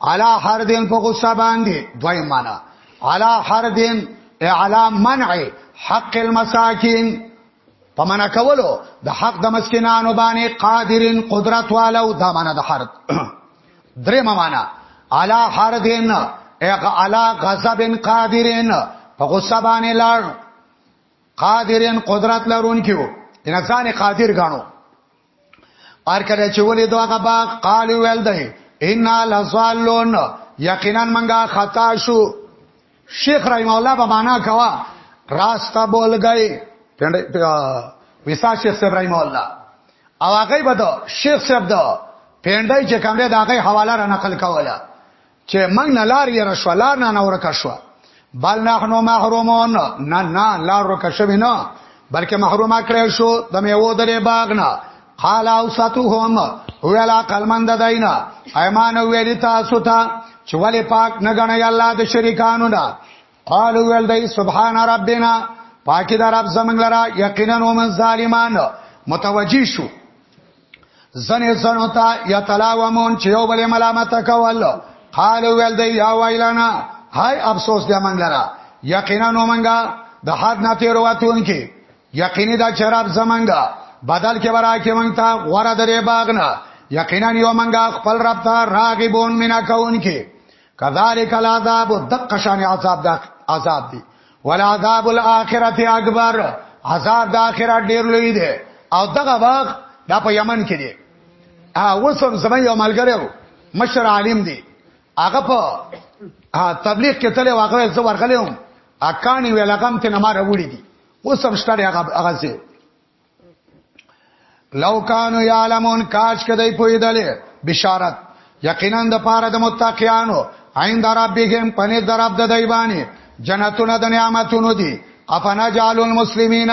علا حردن په غصه باندې دوی معنا علا حردن علا منع حق المساکین په معنا کولو د حق د مسکینانو باندې قادرین قدرت والو دا معنا د حرد درې معنا علا حردن اغه علا غضبن قادرین په غصه باندې لاړ قادرین قدرت لرونکي وو ان ځان قادر غاڼو ار کله چې ولې دغه باغ قال ویل دی ان لزالون یقینا منګه خطا شو شیخ رحم الله به معنا کوا راستا بول گئی ویسا شیخ صاحب رحم الله او هغه به دا شیخ صاحب دا پیندای چې کوم دی دا هغه حواله را نقل کوله چې موږ نه لار یې رشوه لار نه نورکه شو بل نحنو محرومون نه نه لار ورکه شوی نه بلکې محرومه کړی شو د میوو درې باغ نه قال اوساتهم ویلا قلمند داینا ایمان ویلی تاسو ته چې ولی پاک نه غنی الله د شریکانو نه قالو ول دی سبحان ربنا پاکی در رب زمنګ لرا یقینا ومن ظالمان متوجی شو زنه زنو تا یتلاومون چې یو بل ملامت کول قالو ول دی یا ویلنا هاي افسوس دی منګ لرا یقینا نو منګه د حد نه تیر واتون کې یقیني دا چراب زمنګا بدل کې ورا کې مونږ ته غوړه درې باغ نه یقینا یو مونږه خپل رب ته راغبون مینا کون کې کذالک العذاب دقه شان عذاب دا عذاب دی ولعذاب الاخرته اکبر عذاب د اخرت ډیر لوی دی او دغه وخت دا په یمن کې دی اوس هم زموږ یو ملګری و مشر عالم دی هغه په تبلیغ کې تل واغوي زه ورغلم اکانی ویلغم ته نه ما راوړي دي اوس هم شته هغه هغه لو کانو یعلمون کاش کدی پویدلې بشارت یقینا د پاره د متقینانو عند ربهم پنه درب د دیبانی جنتونه د نعمتونو دي افنا جعل المسلمین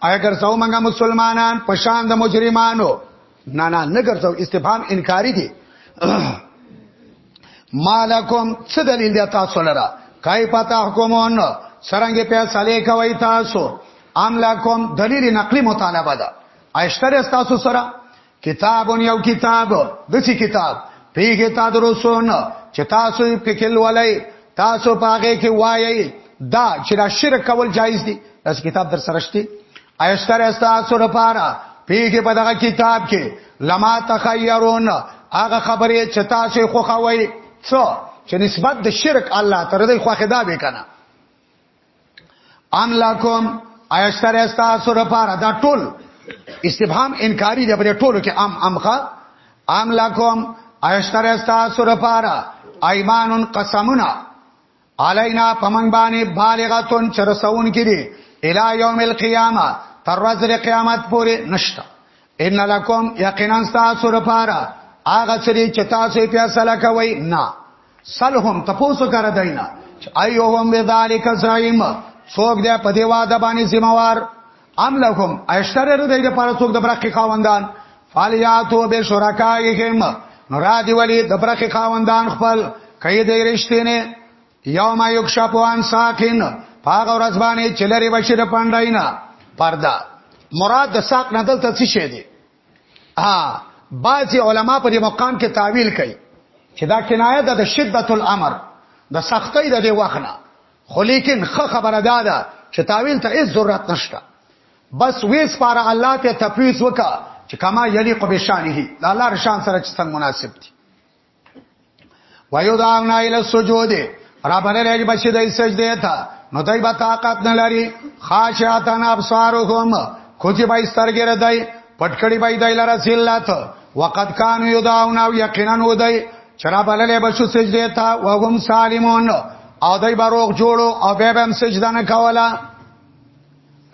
اگر سو منګه مسلمانان پشان د مجرمانو نه نه نه ګرځو استفهام انکاری دی مالکم څه دلیل دی تاسو لره کای پتا حکمون سرنګ په صالح کوي تاسو ام لکم دلیل نقلی مطالبه ده اشتر تاسو سره کتاب یو کتاب دسی کتاب پیګه تا درسون چې تاسو په کل ولای تاسو پاګه کې وایي دا چې دا شرک کول جایز دي تاسو کتاب در سرشتي ایشتر استاسو لپاره پیږي په دغه کتاب کې لما تخیرون هغه خبرې چې تاسو خو خوي څو چې نسبت د شرک الله تر دې خو خدا به کنه ام لکم ایشتر استاسو لپاره دا ټول استفهام انکاری دی پر ټولو کې ام امخه ام لکم ایشتر استاسو لپاره ایمانون قسمنا علینا پمنګ باندې بالغتون چرسون کړي الی یوم القیامه تر ورځې د قیامت پورې نشتا ان لکم یقینا تاسو لپاره هغه سری چې تاسو په اصله کوي نه سلهم تاسو کار دینا ایوهم بذالک زعیم څوک دې په دی واده باندې ذمہوار ام لهم اشتر د دې لپاره څوک د برخې خاوندان فالیاتو به شرکایهم نورادی ولی د برخې خاوندان خپل کای دې رښتینه یوم یکشفوان ساکن پاغه ورځ باندې چلری بشی د پانداینا پردا مراد د ساق نه دلته څه شی دی ها بعضی علما په دې مقام کې تعویل کوي چې دا کنایه ده د شدت الامر د سختۍ د دې وخت نه خو لیکن خه خبره دا ده چې تاویل ته هیڅ ضرورت نشته بس ویس پر الله ته تفویض وکا چې کما یلیق بشانه د الله رشان سره چې څنګه مناسب دي وایو دا نه ال سجود را باندې راځي بچی د سجده ته نو دای به طاقت نه لري خاشعتن ابصارهم کوچی به سترګې ردای پټکړی به دای لره سیلات وقد کان یداون او یقینا ودای چرا بللې بشو سجده ته وهم سالمون او دای باروغ جوړو او به به هم سجده نه کوله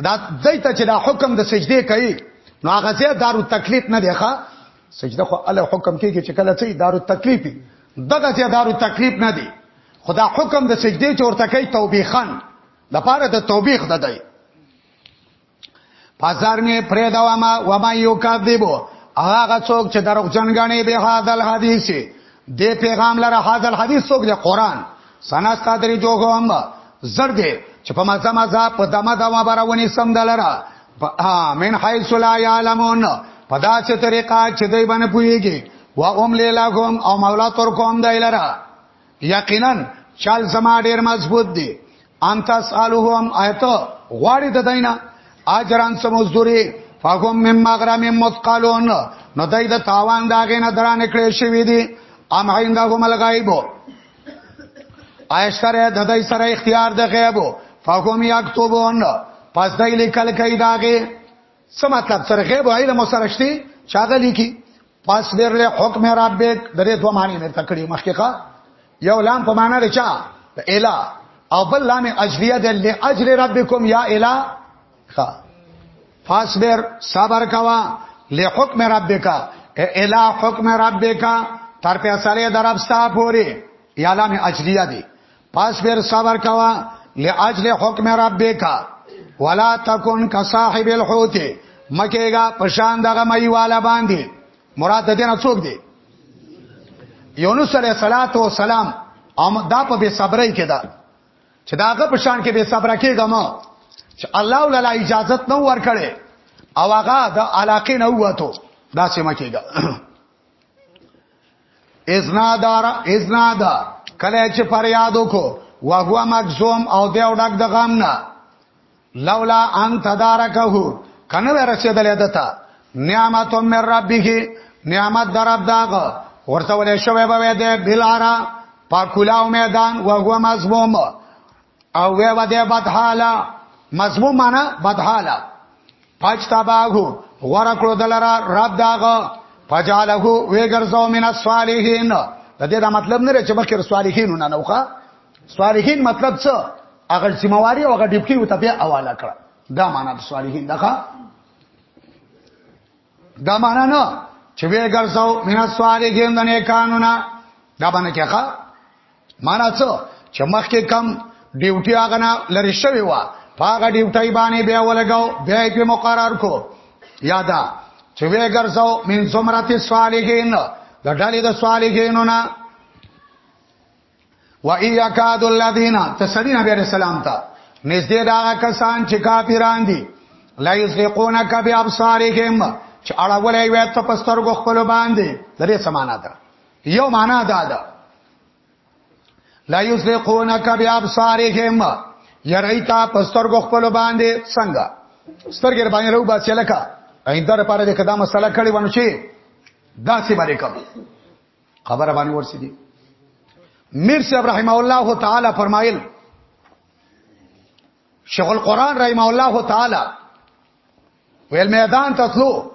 دا دای ته چې دا حکم د سجده کوي نو هغه زه دارو تکلیف نه دی ښا سجده خو ال حکم کېږي چې کله چې دارو تکلیف دغه زه دارو تکلیف نه دی خدا حکم د سجده چورته کوي توبېخان د پاره د توبېخ ده دی پسر نه پرې دا وما وما یو کذبو هغه څوک چې دروغ جنګانې به حاصل حدیث دې پیغام لره حاصل حدیث څوک دې قران سنا ستادري جوګم زر دې چې په مزه مزه په دمه دمه براونی سم دلره من حيث لا يعلمون پدا چې طریقه چې دوی باندې پويږي و هم لیلاهم او مولا تر کوم دایلره یقینا چل زما ډیر مضبوط دی انت سالهم ایت غواړي د دینه اجران سمزدوري فهم مم مغرم مثقلون نو دای د تاوان داغه نه درانه کړی شوی دی ام عندهم الغیب آیشتره د دای سره اختیار د غیب فهم یكتبون پس دای لیکل کوي داغه څه مطلب سره غیب علم سره شتي چاغه لیکي فاصبر له حکم ربک درې دوه معنی مې تکړی مخکې یو لام په معنا د چا د اله او بل لام اجریه د لاجر ربکم یا اله خا فاصبر صبر کوا له حکم ربک اله حکم ربک تر په اصله درب ستا پوری یا لام اجریه دی پس بیر صبر کوا لاجل حکم ربک ولا تکون کصاحب الحوت مکهګه پشان دغه مئی والا باندې مراد دې نه څوک دی یونس علیہ الصلات والسلام ام دا په بے صبرۍ کې دا چې داغه پشان کې بے صبر کېږم چې الله ولا اجازه نه ورکړي او هغه د علاقې نه وته دا سم کېږي ازنادار ازنادا کله چې فریاد وکړو وهو مکزوم او دی او ډک د غم نه لولا ان تدارکه کنه ورسېدل دتا نعمت من ربه نعمت در رب داغه ورته ولې شوې به دې بلارا پاکولاو میدان وهو مظلوم او وې و دې بدحاله مظلوم معنا بدحاله پاجتباه غره کړو دلرا رب داغه فجعله وګرځاو من الصالحین د دې دا مطلب نه رچ بکر صالحین نه نوخه صالحین مطلب څه هغه سیمواري او هغه ډیپټي او تبع حواله کړه دا معنا د صالحین دغه دا معنا نه چې وګرځاو من الصالحین د نه قانونا دا باندې کېخه معنا څه چې مخکې کم ډیوټي هغه نه لری شوی و هغه ډیوټي باندې بیا ولګاو بیا یې مقرر کو یادا چې وی ګرځاو من زمرات صالحین د ډلې د صالحینو نه و ایاکاد الذین تسلیم نبی علیہ السلام ته نږدې دا کسان چې کافران دي لا یسلقونک بابصارهم چې اړولې وي ته پسترګو خپل باندې درې سمانه ده یو معنا ده ده لا یسلقونک بیابصارهم یریتا پسترګو خپل باندې څنګه سترګې باندې رو باسي لکه اینده لپاره د کدا مسله کړي ونه شي دا سی باندې کوم خبره باندې ورسې دي میر صاحب رحم الله تعالی فرمایل شیخ القران رحم الله تعالی ویل میدان ته تلو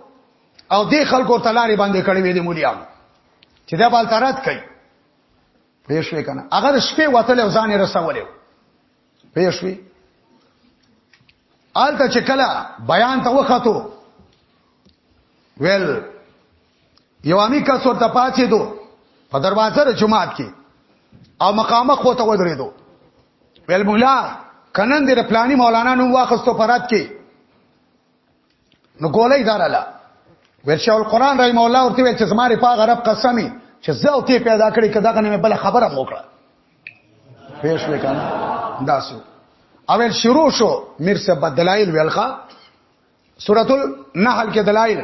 او دې خلکو تلاري باندې کړې وې دي مولیان چې دا بال ترات کوي پېښوي کنه اگر شپې وتل او ځان رسولې پېښوي آلته چې کله بیان ته وختو ویل یو امی کس ورته پاتې دو په دروازه د جمعات کې او مقامه خو ته ودرې دو ویل مولا کنن دې پلاني مولانا نو واخستو پرات کې نو ګولې داراله ویل شاو القرآن رحم الله ورته ویل چې زماره په غرب قسمی چې زه او ته پیدا کړی کدا کنه بل خبره موکړه پیش وکنه داسو اول شروع شو میر صاحب دلایل ویلخه سورۃ النحل کې دلایل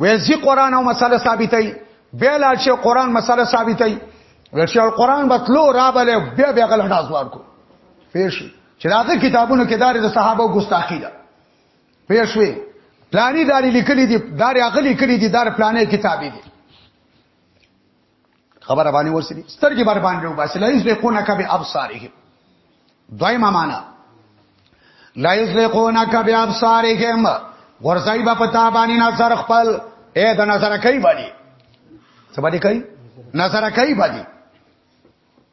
وې ځي قران او مسله ثابتې به لا چې قران مسله ثابتې وې چې قران بتلو را بلې بیا بیا غل هډاس ورکو پیش چې راغه کتابونو کې دار د صحابه ګستاخی ده پیش وې پلانی داری لیکلي دي دار اغلی کړي دي دار پلانې کتابې دي خبره باندې ورسېږي سترګې بر باندې وباسي لا یزلقون کب ابصارهم دویمه معنا لا یزلقون کب ابصارهم ورځي با پتا باندې نظر خپل اے د نظر کوي باندې څه باندې کوي نظر کوي باندې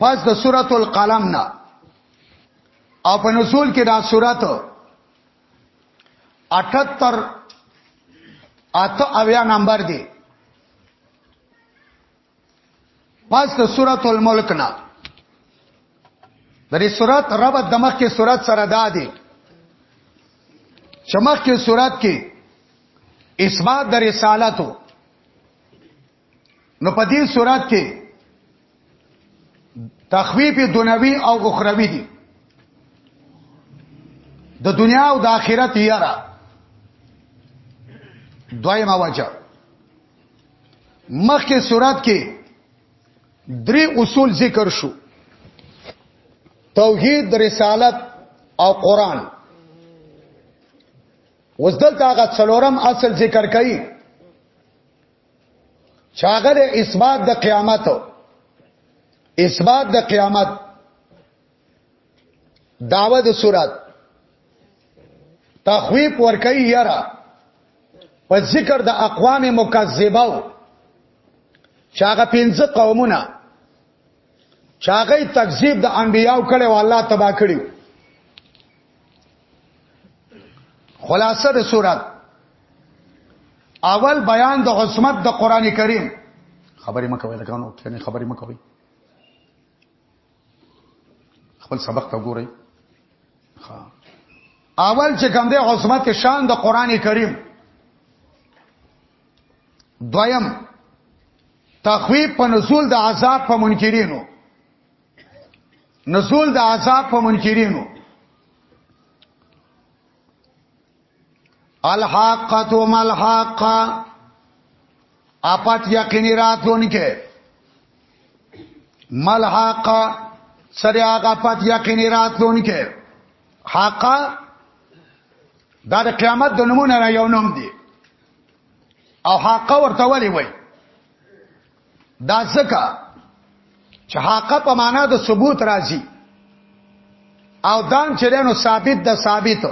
پس د سورۃ القلم نه او په نزول کې دا سورۃ 78 اته اویا نمبر دی پس د سورۃ الملک نه د دې سورۃ رب د مخ کې سورۃ سره دا دی چمخ کې سورۃ کې اثبات د رسالتو نو په دې صورت کې تخویف دنیوي او اخروی دي د دنیا او د آخرت یاره دویمه وجه مخکې صورت کې درې اصول ذکر شو توحید رسالت او قران وزدل تاغه څلورم اصل ذکر کړي چاغه د اثبات د قیامت اثبات د قیامت داوه د صورت تخویب ورکي یرا په ذکر د اقوام مکذبه چاغه پنځه قومونه چاغه تکذیب د انبیاو کړي او الله تبا کړي خلاصه د صورت اول بیان د عصمت د قران کریم خبرې مکوې دا کانو کنه خبرې مکوې خپل سبق ته ګورئ ها اول چې کوم دی عصمت شان د قران کریم دویم تخویب په نزول د عذاب په منکرینو نزول د عذاب په منکرینو الحاقه تو ملحقه اپات یقینی راتلونکه ملحقه سره هغه پات یقینی راتلونکه حقه دا د قیامت د نمونه یو نوم دی او حقه ورته ولی وای دا ځکه چې حق په معنا د ثبوت راځي او دان چرینو ثابت د ثابت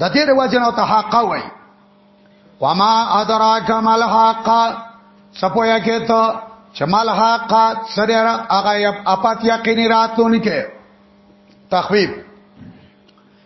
د دې د وجنو ته حق وای وما ادراک مل حق سپویا کې ته چې مل حق سره هغه اپات یقیني راتلونکي تخویب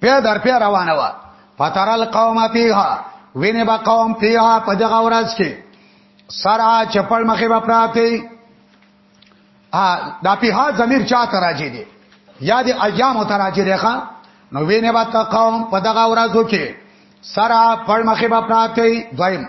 په در په روانه وا فترل قوم فیها وینه با قوم فیها په دغه ورځ کې سرا چپړ مخې به پراته ا دا پیها ضمیر چا تراجی دی یا دی ایام تراجی دی ښا نو وینه با قوم په دغه ورځو کې سرا پړ مخې به پراته دویم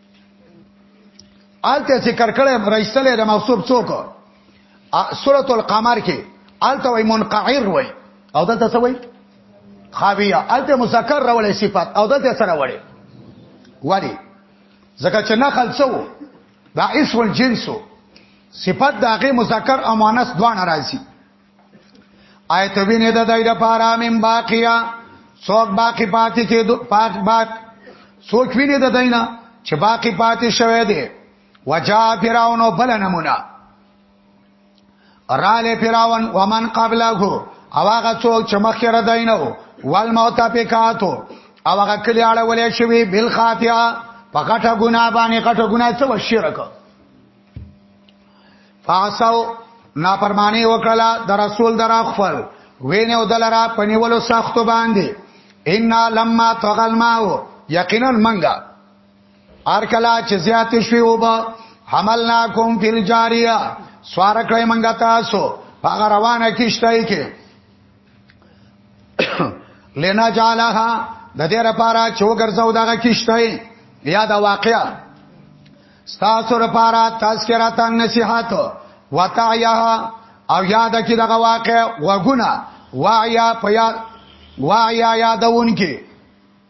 آلته ذکر کړه رئیسله د موصوف څوک سورۃ القمر کې آلته وای منقعر وای او دلته څه وای خاویه آلته مذکر راولې صفات او دلته سره وړي وړي ځکه چې نخل څو دا اسم الجنسو صفات د هغه مذکر او مؤنث دوه ناراضي آیت وینه د دایره پارا مم باقیا څوک باقی پاتې چې دو پاک باک څوک وینه د داینا چې باقی پاتې شوه دی وجا فراون بل نمونه رااله فراون ومن قبله او هغه څوک چې مخکې را داینو والموت پکاتو او هغه کلی اړه ولې شوی بل خاطیا په کټه ګنا باندې کټه ګنا څه وشرک فاسو نافرمانی وکړه د رسول در خپل وینو دلرا پنیولو سختو باندې ان لما تغل ماو یقینا منګه ارکلا چې زیات شوی وبا حملنا کوم فل جاریه سوار کړی منګه تاسو هغه روانه کیشته کې لنا جالها د دې لپاره چې وګرځاو دغه کیشته یا دا واقعیا ستاسو لپاره تذکرہ تن نصيحت وتعیا او یاد کی دغه واقع وغونه وایا پیا وایا یادون کی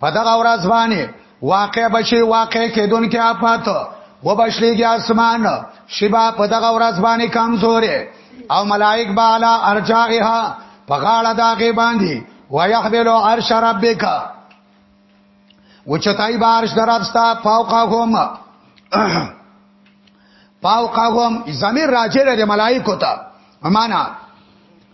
په دغه ورځ باندې واقع بشي واقع کېدونکې آفات وبشلېږي اسمان شبا په دغه ورځ باندې کمزورې او ملائک به علا ارجائها په غاړه داغه باندې ويحملوا عرش ربک وچتای به عرش درپستا فوقهم فوقهم زمير راجع لري ملائکه ته معنا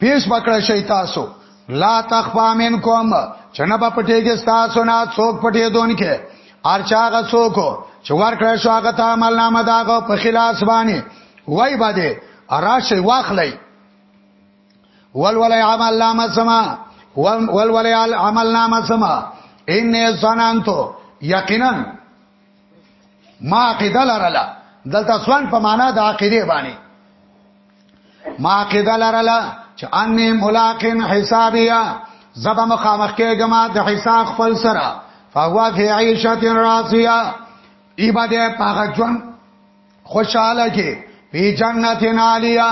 پیش بکړه شي تاسو لا تخفا منکم چنه په پټه کې تاسو نه څوک پټه دون کې ارچاغه څوک چې ورکړ شو هغه ته عمل نامه داغه په خلاص باندې وای باندې راشه واخلای ولولای عمل نامه سما ولولای عمل نامه سما ان سنانتو یقینا ما عقیده لرله دلته سوان په معنا د عقیده باندې ما عقیده لرله چې اني ملاقن حسابیا زبا مخامخ کېګما د حساب خپل سره فوا فی عیشت راضیه ایباده پاغه جون خوشاله کې فی جنت عالیه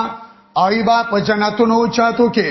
ایبا په جنتونو چاتو کې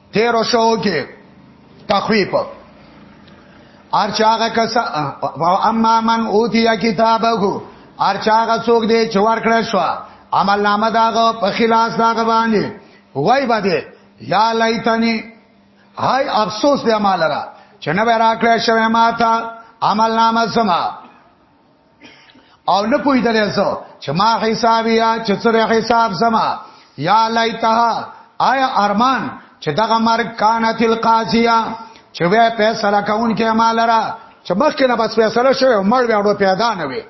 تیرو شو کې تخویب ارچاغه کس اما من اوتیا کتابه ارچاغه څوک دی چې ورکړ شو عمل نامه داغه په خلاص داغه باندې وای بده یا لیتنی هاي افسوس دی مال را چې نه راکړې شوی ماته عمل نامه سما او نه پوی دلې زه چې ما حساب یا چې سره حساب زما یا لایتها آیا ارمان چې دغه مرګ کانت القاضیه چې وې فیصله کون کې مال را چې مخکې نه بس فیصله شوه مړ بیا ورو پیدا نه وي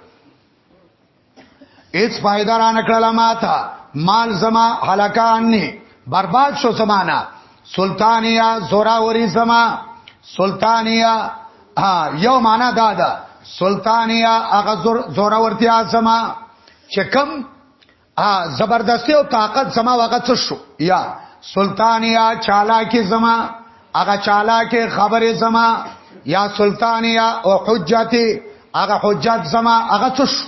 هیڅ فائدہ را نکړل ما ته مال زما هلاکانی برباد شو زمانہ سلطانیا زوراوری زما سلطانیا ها یو معنا دا ده سلطانیا هغه زور زور ورتیا سما چې کم ا زبردستی او طاقت زما وغه څه شو یا سلطانیا چالاکی زما هغه چالاکی خبره زما یا سلطانیا او حجتی هغه حجت زما هغه څه شو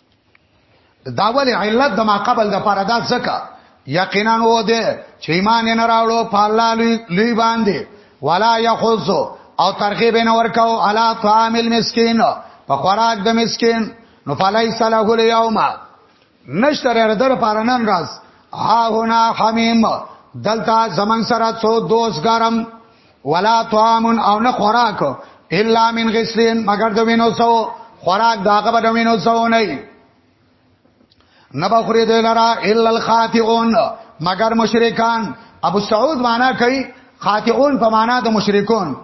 دا ول علت د ما قبل د پاره دا زکه یقینا و دې چې ایمان نه راوړو په الله لوی باندې ولا یخذ او ترغیب نه ورکاو علا طعام المسکین په خوراک د مسکین نو فلای صلاح الیوم نشتر در پارنن راز ها هنا حمیم دلتا زمنګ سره څو دوست ګرم ولا طعام او نه خوراک الا من غسلین مگر د وینو سو خوراک داغه به د وینو سو نه نه بخوري دی لرا الا الخاطئون مگر مشرکان ابو سعود معنا کوي خاطئون په معنا د مشرکون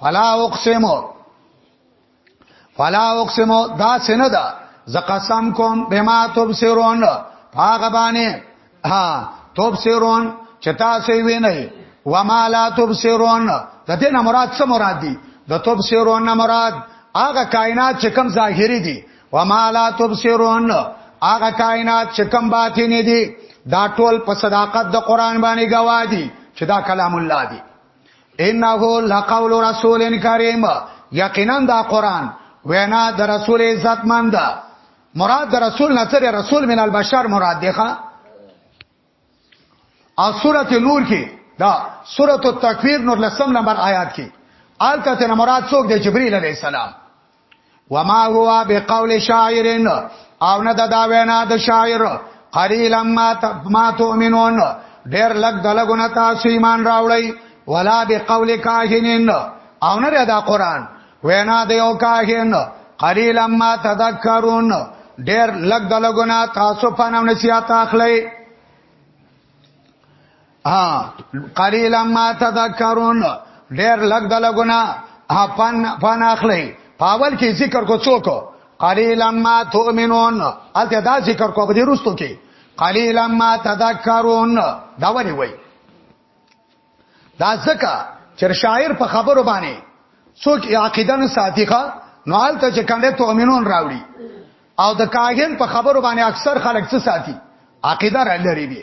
فلا اقسم فلا اقسم دا سنه ده ز قسم کوم بما تبصرون هغه باندې ها تبصرون چتا سی وی نه و ما لا تبصرون د دې نه مراد څه مراد دي د تبصرون نه مراد هغه کائنات چې کم ظاهري دي و ما لا تبصرون هغه کائنات چې کم باطني دي دا ټول په صداقت د قران باندې گواهی چې دا کلام الله دی انه لقول رسول کریم یقینا دا قران وینا د رسول عزت مند مراد د رسول نه سره رسول من البشر مراد دی ښا او سورته نور کې دا سورته التکویر نور لسم نمبر آیات کې آلته ته مراد څوک دی جبرئیل علی السلام وما هو بقول شاعر او نه دا وینا د شاعر قليلا ما ما تؤمنون ډېر لګ دلګونه تاسو ایمان راوړی ولا بقول کاهنین او نه دا قران وینا د یو کاهن قليلا ما تذكرون ډېر لګ دلګونه تاسو په نوم نصیحت اخلئ ها قليلا ما تذكرون ډېر لګ د لګونه ها پن پن اخلي پاول کې ذکر کو څوک قليلا ما تؤمنون الته دا ذکر کو به روستو کې قليلا ما تذكرون دا ونی وای دا ځکه چې شاعر په خبرو باندې څوک عقیده نه ساتي ښا نو الته چې کنده تؤمنون راوړي او د کاهن په خبرو باندې اکثر خلک څه ساتي عقیده را لري دي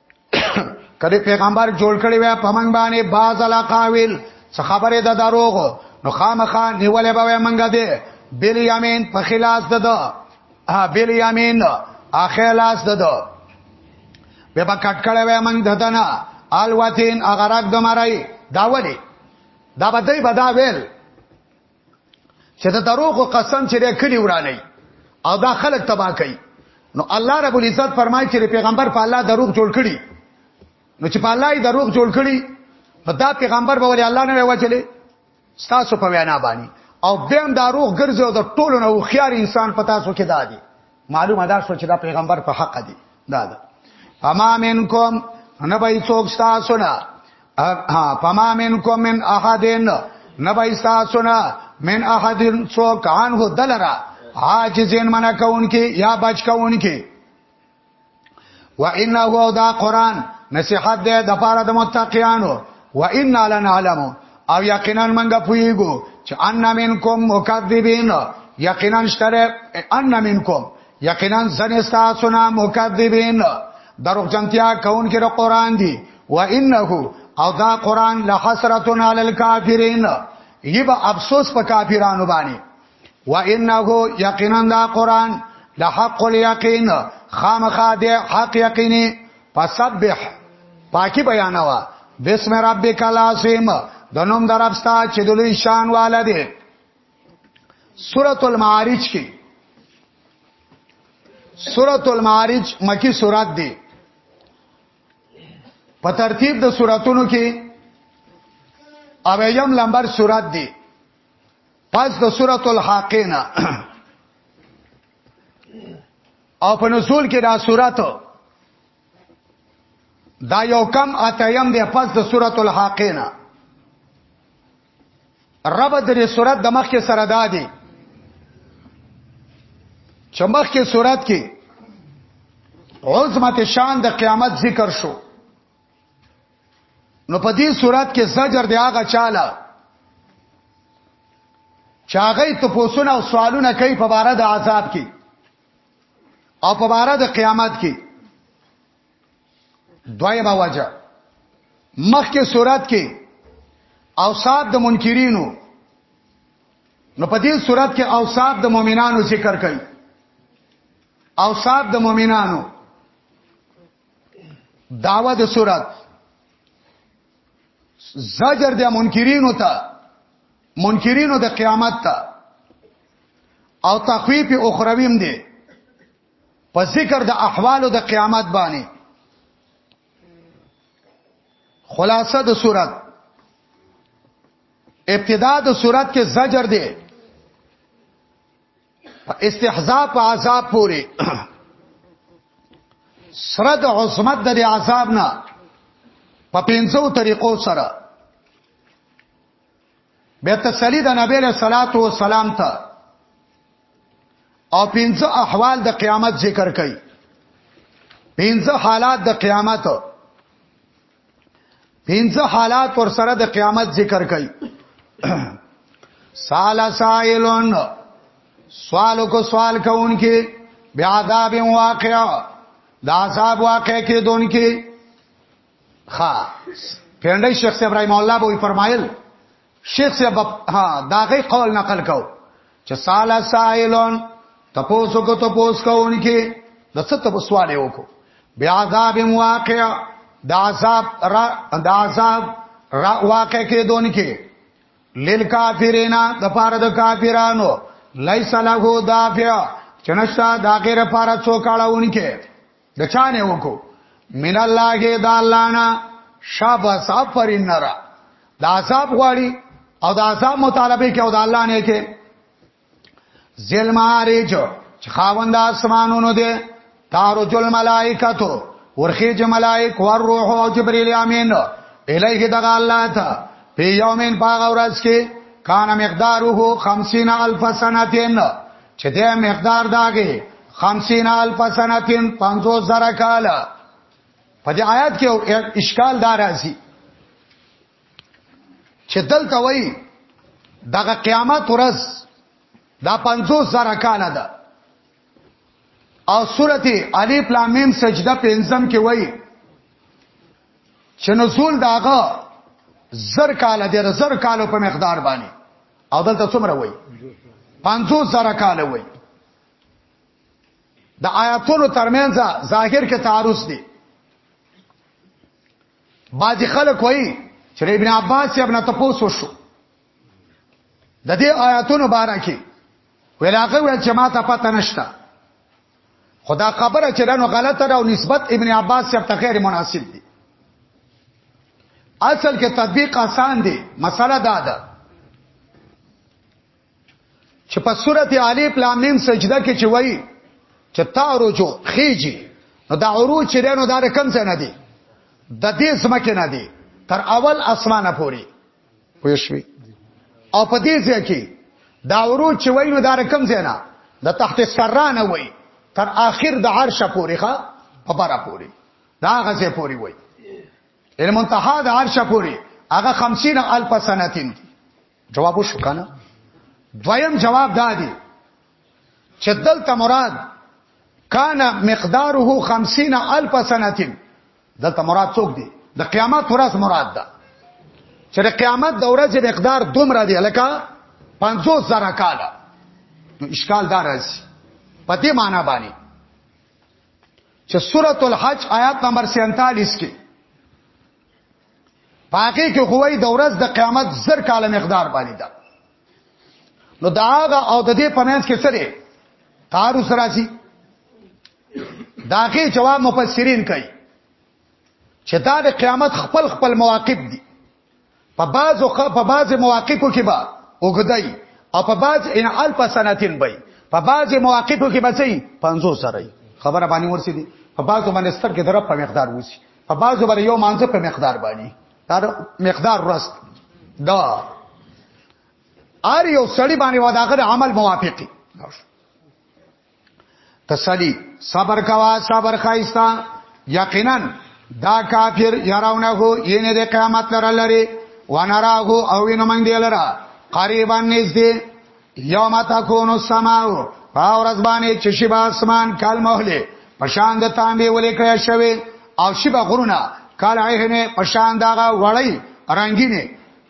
کله پیغمبر جوړ کړی وای په من باندې باز لا قاویل څه خبره ده دروغ نو خامخا نیولې به منګه دې بل یمین په خلاص ده ده بل یمین اخر لاس ده ده به په کټ کړه وای منګ ددنه الواتین اغراق د مړای داولی دا بدای بدا ویل چې د دروغو قسم چې د کلی ورانه او دا خلک تباہ کوي نو الله رب العزت فرمایي چې پیغمبر په الله دروغ جوړ کړي نو چې په الله یې دروغ جوړ کړي نو دا پیغمبر به ولې الله نه وچلې ستاسو په وینا باندې او بیم داروغ ګرځي او د ټولو نو خيار انسان پتا سو کې دادي معلومه ده شو چې دا پیغمبر په حق دی دا ده فما منکم نه به څوک تاسو نه ها فما منکم من احدن نه به تاسو نه من احدن څوک عنه دلرا عاجزین منع کونکي یا بچ کونکي و ان هو دا قران نصيحت ده د پاره د متقینانو و ان لنعلم او یقینا منګه پویګو چې ان منکم مکذبین یقینا شتره ان منکم یقینا زن تاسو نه مکذبین دروغ جنتیا کون کې د قران دی و انه او دا قران لحسرتن علی الکافرین یبا افسوس په کافرانو باندې وانه یقینا دا قران لحق الیقین خامخا دی حق یقینی فسبح پاکی بیانوا بسم ربک العظیم د نوم دربستا چې د لوی شان والا دی سورۃ المعارج کې سورۃ المعارج مکی سورات دی په ترتیب د سوراتونو کې اویم لمبر سورات دی پس د سورۃ الحاقینا او په نزول کې دا سورۃ دا یو کم اتیم دی پس د سورۃ الحاقینا رب درې سورۃ د مخ کې سره دادی چمخ کې سورۃ کې عظمت شان د قیامت ذکر شو نو په دې صورت کې زجر دی هغه چاله چاغې ته پوسونه او سوالونه کوي په بار د عذاب کې او په بار د قیامت کې دویمه وجه مخکې صورت کې اوصاف د منکرینو نو په دې صورت کې اوصاف د مؤمنانو ذکر کړي اوصاف د مؤمنانو دعوه د صورت زجر د منکرینو ته منکرینو د قیامت ته او تخویف اخرویم دی په ذکر د احوالو د قیامت باندې خلاصه د صورت ابتدا د صورت کې زجر دی استحزاء په عذاب پورې سره د عظمت د عذاب نه په پنځو طریقو سره به تسلی د نبی له صلوات و سلام ته او پنځه احوال د قیامت ذکر کړي پنځه حالات د قیامت پنځه حالات ور سره د قیامت ذکر کړي سال سائلون سوال کو سوال کون کې بیا عذاب واقع دا عذاب واقع کې دون کې خا پیرنده شیخ ابراهیم الله به فرمایل شیخ صاحب ها دا غي قول نقل کو چې سال سائلون تپوسو کو تپوس کوونکی د څه ته سوال وکړو بیا عذاب واقع د عذاب را د عذاب را واقع کېدونکي لیل کافرینا د پاره د کافرانو لیس له دافع چنشا داګه لپاره څوک اړهونکي د چانه وکو من الله د الله نه شاباس افرین نرا د عذاب غواړي او د عذاب مطالبه کې او د الله نه کې ذل معارج چې خاوند اسمانونو دي تارج الملائکتو ورخیج ملائک ور روح او جبرئیل امین الیه دغه الله ته په یومین پاغ ورځ کې کان مقداره 50000 سنتین چې د مقدار داګه 50 ال پسنتین 50 زره کال په دې آیات کې اشکال دار راځي چې دلته وایي دغه قیامت ورځ دا 50 زره کال ده او سورته الف لام میم سجده پنځم کې وایي چې نزول داغه زر کال دی د زر کالو په مقدار باندې او دلته څومره وای 50 زر کال وای د آیاتونو ترمنځ ظاهر کې تعارض دی بعضی خلک وای چې ابن عباس یې ابن تپوس وشو د دې آیاتونو باره کې ولاغه ویل چې ما ته پته نشته خدا خبره چې رانو غلطه ده او نسبت ابن عباس سره ته غیر مناسب دي اصل کې تطبیق آسان دی مسله دا ده چې په سورته الف لام میم سجده کې چې وایي چې تعرجو خيجي نو دا عروج چې رانو دا رقم څه نه دي د دې سمکه نه دي تر اول اسمانه پوري پوه شوي او په دې ځای کې دا ورو چې وای نو دا رقم زینا د تحت سرا نه وای تر اخر د عرش پورې ښا په بارا پورې دا غزه پورې وای ان منتها د عرش پورې هغه 50 الف سنتین دي جواب وشو کنه دویم جواب دا دی چې دلته مراد کان مقداره 50 الف سنتین دلته مراد څوک دی د قیامت ورځ مراد ده چې د قیامت د ورځې مقدار دومره دی لکه 50 زره کال نو اشکال دار راځي په دې معنی باندې چې سورۃ الحج آیات نمبر 47 کې پاکه کې خوې د ورځ د قیامت زر کال مقدار باندې ده نو دا او د دې پمنځ کې څه دی تعارض راځي داغه جواب مفسرین کوي چې دا د قیامت خپل خپل مواقف دي په بعضو په بعضو مواقفو کې به وګدای او په بعض ان الف سنتین به په بعضو مواقفو کې به سي 500 سره خبره باندې ورسې دي په بعضو باندې ستر کې درپ په مقدار وسی په بعضو باندې یو مانځه په مقدار باندې دا مقدار رست دا ار یو سړی باندې وداغه عمل موافقي تسلی صبر کوا صبر خایستا یقینا دا کافر یراونه هو ینه د قیامت لره لري ونراه او وینم من دی لره قریبا نږدې یوم تکون السماء باورز باندې چې شی با اسمان کال مهله پشان د تانبه ولې کړی شوی او شی با غرونه کال عینه پشان داغه وړی رنگینه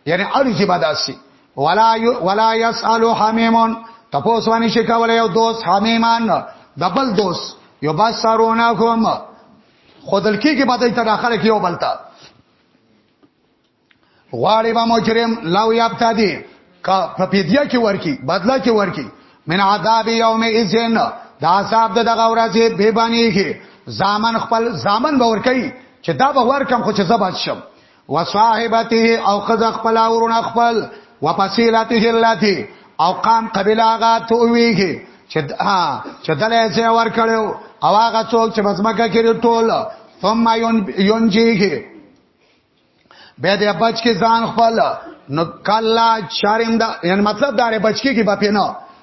یعنی اړ چې بداسي ولا ي... ولا يسأل حميمون تپوس وانی شي کولای یو دوست حمیمان دبل دوست یو بسرونه کوم خودل کېږي په دې تر اخره کې یو بلتا غواړي به مجرم لو یابتا دي په پیډیا کې ورکی بدلا کې ورکی من عذاب یوم اذن دا عذاب د دغه ورځې به باندې کې زامن خپل زامن باور کوي چې دا به ورکم خو چې زبات شم وصاحبته او خذ خپل ورونه خپل وفصيلته التي او قام قبيله غا تويږي چې ها چې دلې سي ور کړو او هغه څوک چې مزمکه کړي ټول ثم ينجيږي به دې بچ کې ځان خپل نو کلا شرم دا یعنی مطلب دا لري بچکی کې بپې نه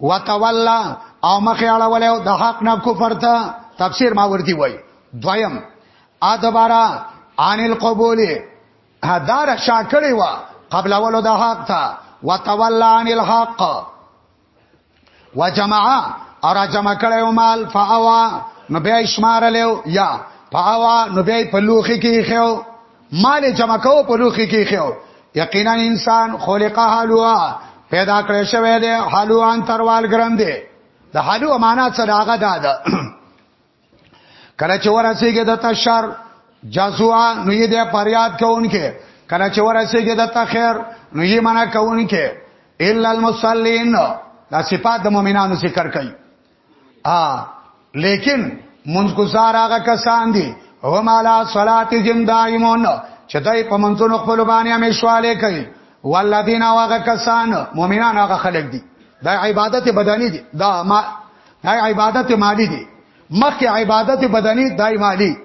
وتولى او مخ اړول او د حق نه کفر ته تفسیر ما ورتي وای دویم ادبارا عن القبول هدار شاکړی وا قبل اولو د حق ته وتولى عن الحق وجمع اور جمع کړو مال فاوا نو بیا شمار لیو یا فاوا نو بیا په لوخي کې خو مال جمع کو په لوخي کې خو یقینا انسان خلقه حلوا پیدا کړی شوی دی حلوان تروال ګرندې د حلوا معنا څه داغه داده کله چې ورسېږي د تشر جزوا نو یې د پریاد کوونکې کله چې ورسېږي د تخیر نو یې منع کوونکې الا المصلين دا صفات د مؤمنانو ذکر کوي ا لیکن منځګزار هغه کسان دي هم علی صلاتهم دایمون چې دای په منځونو خپل باندې همیشواله کوي والذین واغه کسان مؤمنان هغه خلق دي دا عبادت بدنی دي دا ما دا عبادت مالی دي مخکې عبادت بدنی دای مالی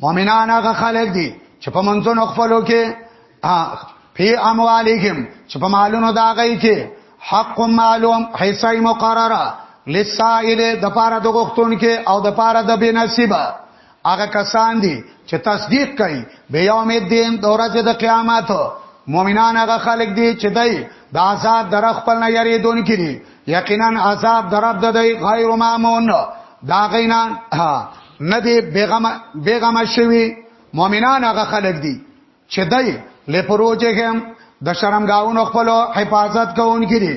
مؤمنان هغه خلک دي چې په منځونو خپلو کې فی اموالهم چې په مالونو دا غي کې حق معلوم حصہ مقرره لسائل د پاره د غختون کې او د پاره د بنصیبه هغه کسان دي چې تصدیق کوي به یوم الدین د ورځې د قیامت مؤمنان هغه خلک دي چې دای د عذاب در خپل نه یریدون کړي یقینا عذاب درب د دی غیر مامون دا غینا ندی بیغم بیغم شوی مؤمنان هغه خلق دي چې دای لپروجهم د شرمګاونو خپل حفاظت کوونکي دي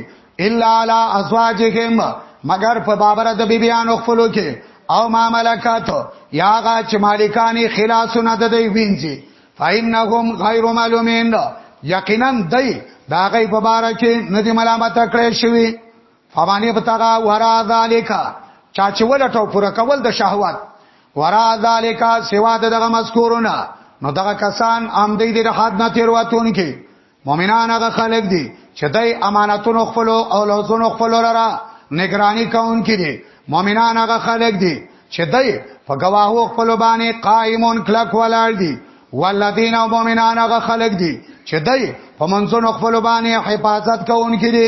الا علی ازواجهم مگر په بابر د بیبیانو خپلو کې او ما ملکات یا غا چې مالکانی خلاصونه د دوی وینځي فإنهم غیر ملومین یقینا دای دا غي په بار کې ندی ملامت کړی شوی فمن ابتغى ورا ذالک چا چې ولټو پر کول د شهوات ورا ذالک سوا دغه مذکورونه نو دغه کسان ام دې د حد نه تیرواتون کې مؤمنان هغه خلک دي چې دای امانتونو خپل او لوزونو خپل لره نگرانی کون کې دي مؤمنان هغه خلک دي چې دای په گواهو خپل باندې قائمون کلک ولاړ دي والذین مؤمنان هغه خلک دي چې دای په منځونو خپل باندې حفاظت کون کې دي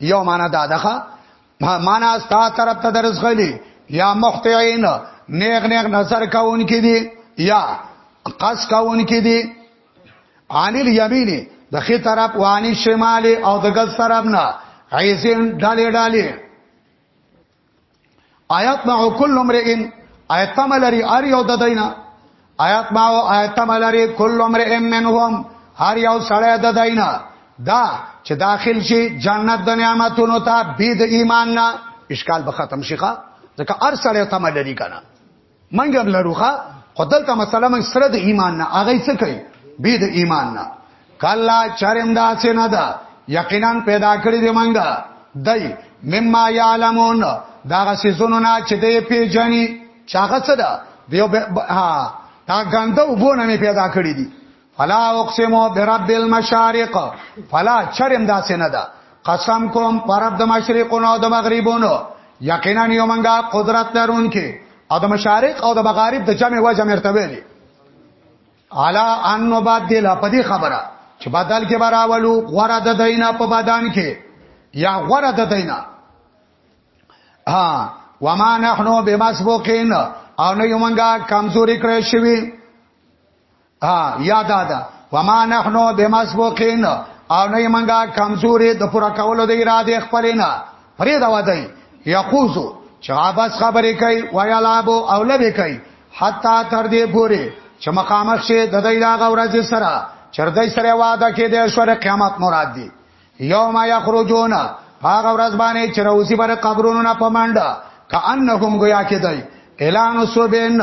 یو معنا دا ده معنا ستا طرف ته درس غلی یا مختعين نیغ نیغ نظر کاون کې دي یا قص کاون کې دي عن اليمين د خي طرف واني شمال او د ګل طرف نه عيزين ډالې ډالې آیات ما کل امرئن آیات ما لري ار یو د دینا آیات ما او آیات ما لري کل امرئن منهم هر یو سړی د دینا دا چې داخل شي جنت د نعمتونو ته بيد ایمان نه اشکال به ختم شيخه ځکه ار سړی ته ملري کنه منګ هم لروخه خو دلته مسله منګ سره د ایمان نه هغه څه کوي به د ایمان نه کلا چرم دا سینا دا یقینا پیدا کړی دی منګ دای مما یعلمون دا غسی زونو نه چې دی پیجنی چاغه څه دا دیو ها تا ګنده وبونه می پیدا کړی دی فلا اقسم برب المشارق فلا چرم داسې نه ده قسم کوم پرب د مشرقونو او د مغربونو یقینا یو منګه قدرت لرونکي او د مشارق او د مغارب د جمع و جمع ارتبه دي علا ان مبدل په دې خبره چې بدل کې براولو غره د دینا په بدن کې یا غره د دینا ها وما نحنو بمسبوقین او نه یو منګه کمزوري کړی شوی ها یاد ده وما نحنو بمسبوقین او نه منګه کمزوري د پوره کولو د اراده خپل نه پرې دا ودی یقوزو چابس خبرې کوي ویلابو او لبه کوي حتا تر دې پوري چې مخامخ شي د دې دا غورځ سره چردې سره وعده کې د شور قیامت مراد دی یوم یخرجون هغه ورځ باندې چې روزي بر قبرونو نه پمنډه کانهم گویا کې دی اعلان سوبین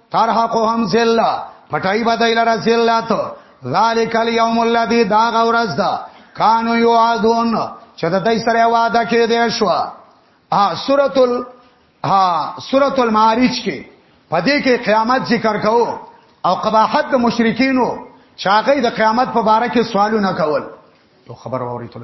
ترحقهم ذلہ پټای بدای لرا ذلت ذالک الیوم الذی دا غورز دا کانو یعادون چې د دې سره وعده کې دی شو ها سورۃ ال ها سورۃ المعارج کې پدې کې قیامت ذکر کوو او قباحت د مشرکینو چاغې د قیامت په باره کې سوالونه کول تو خبر ووري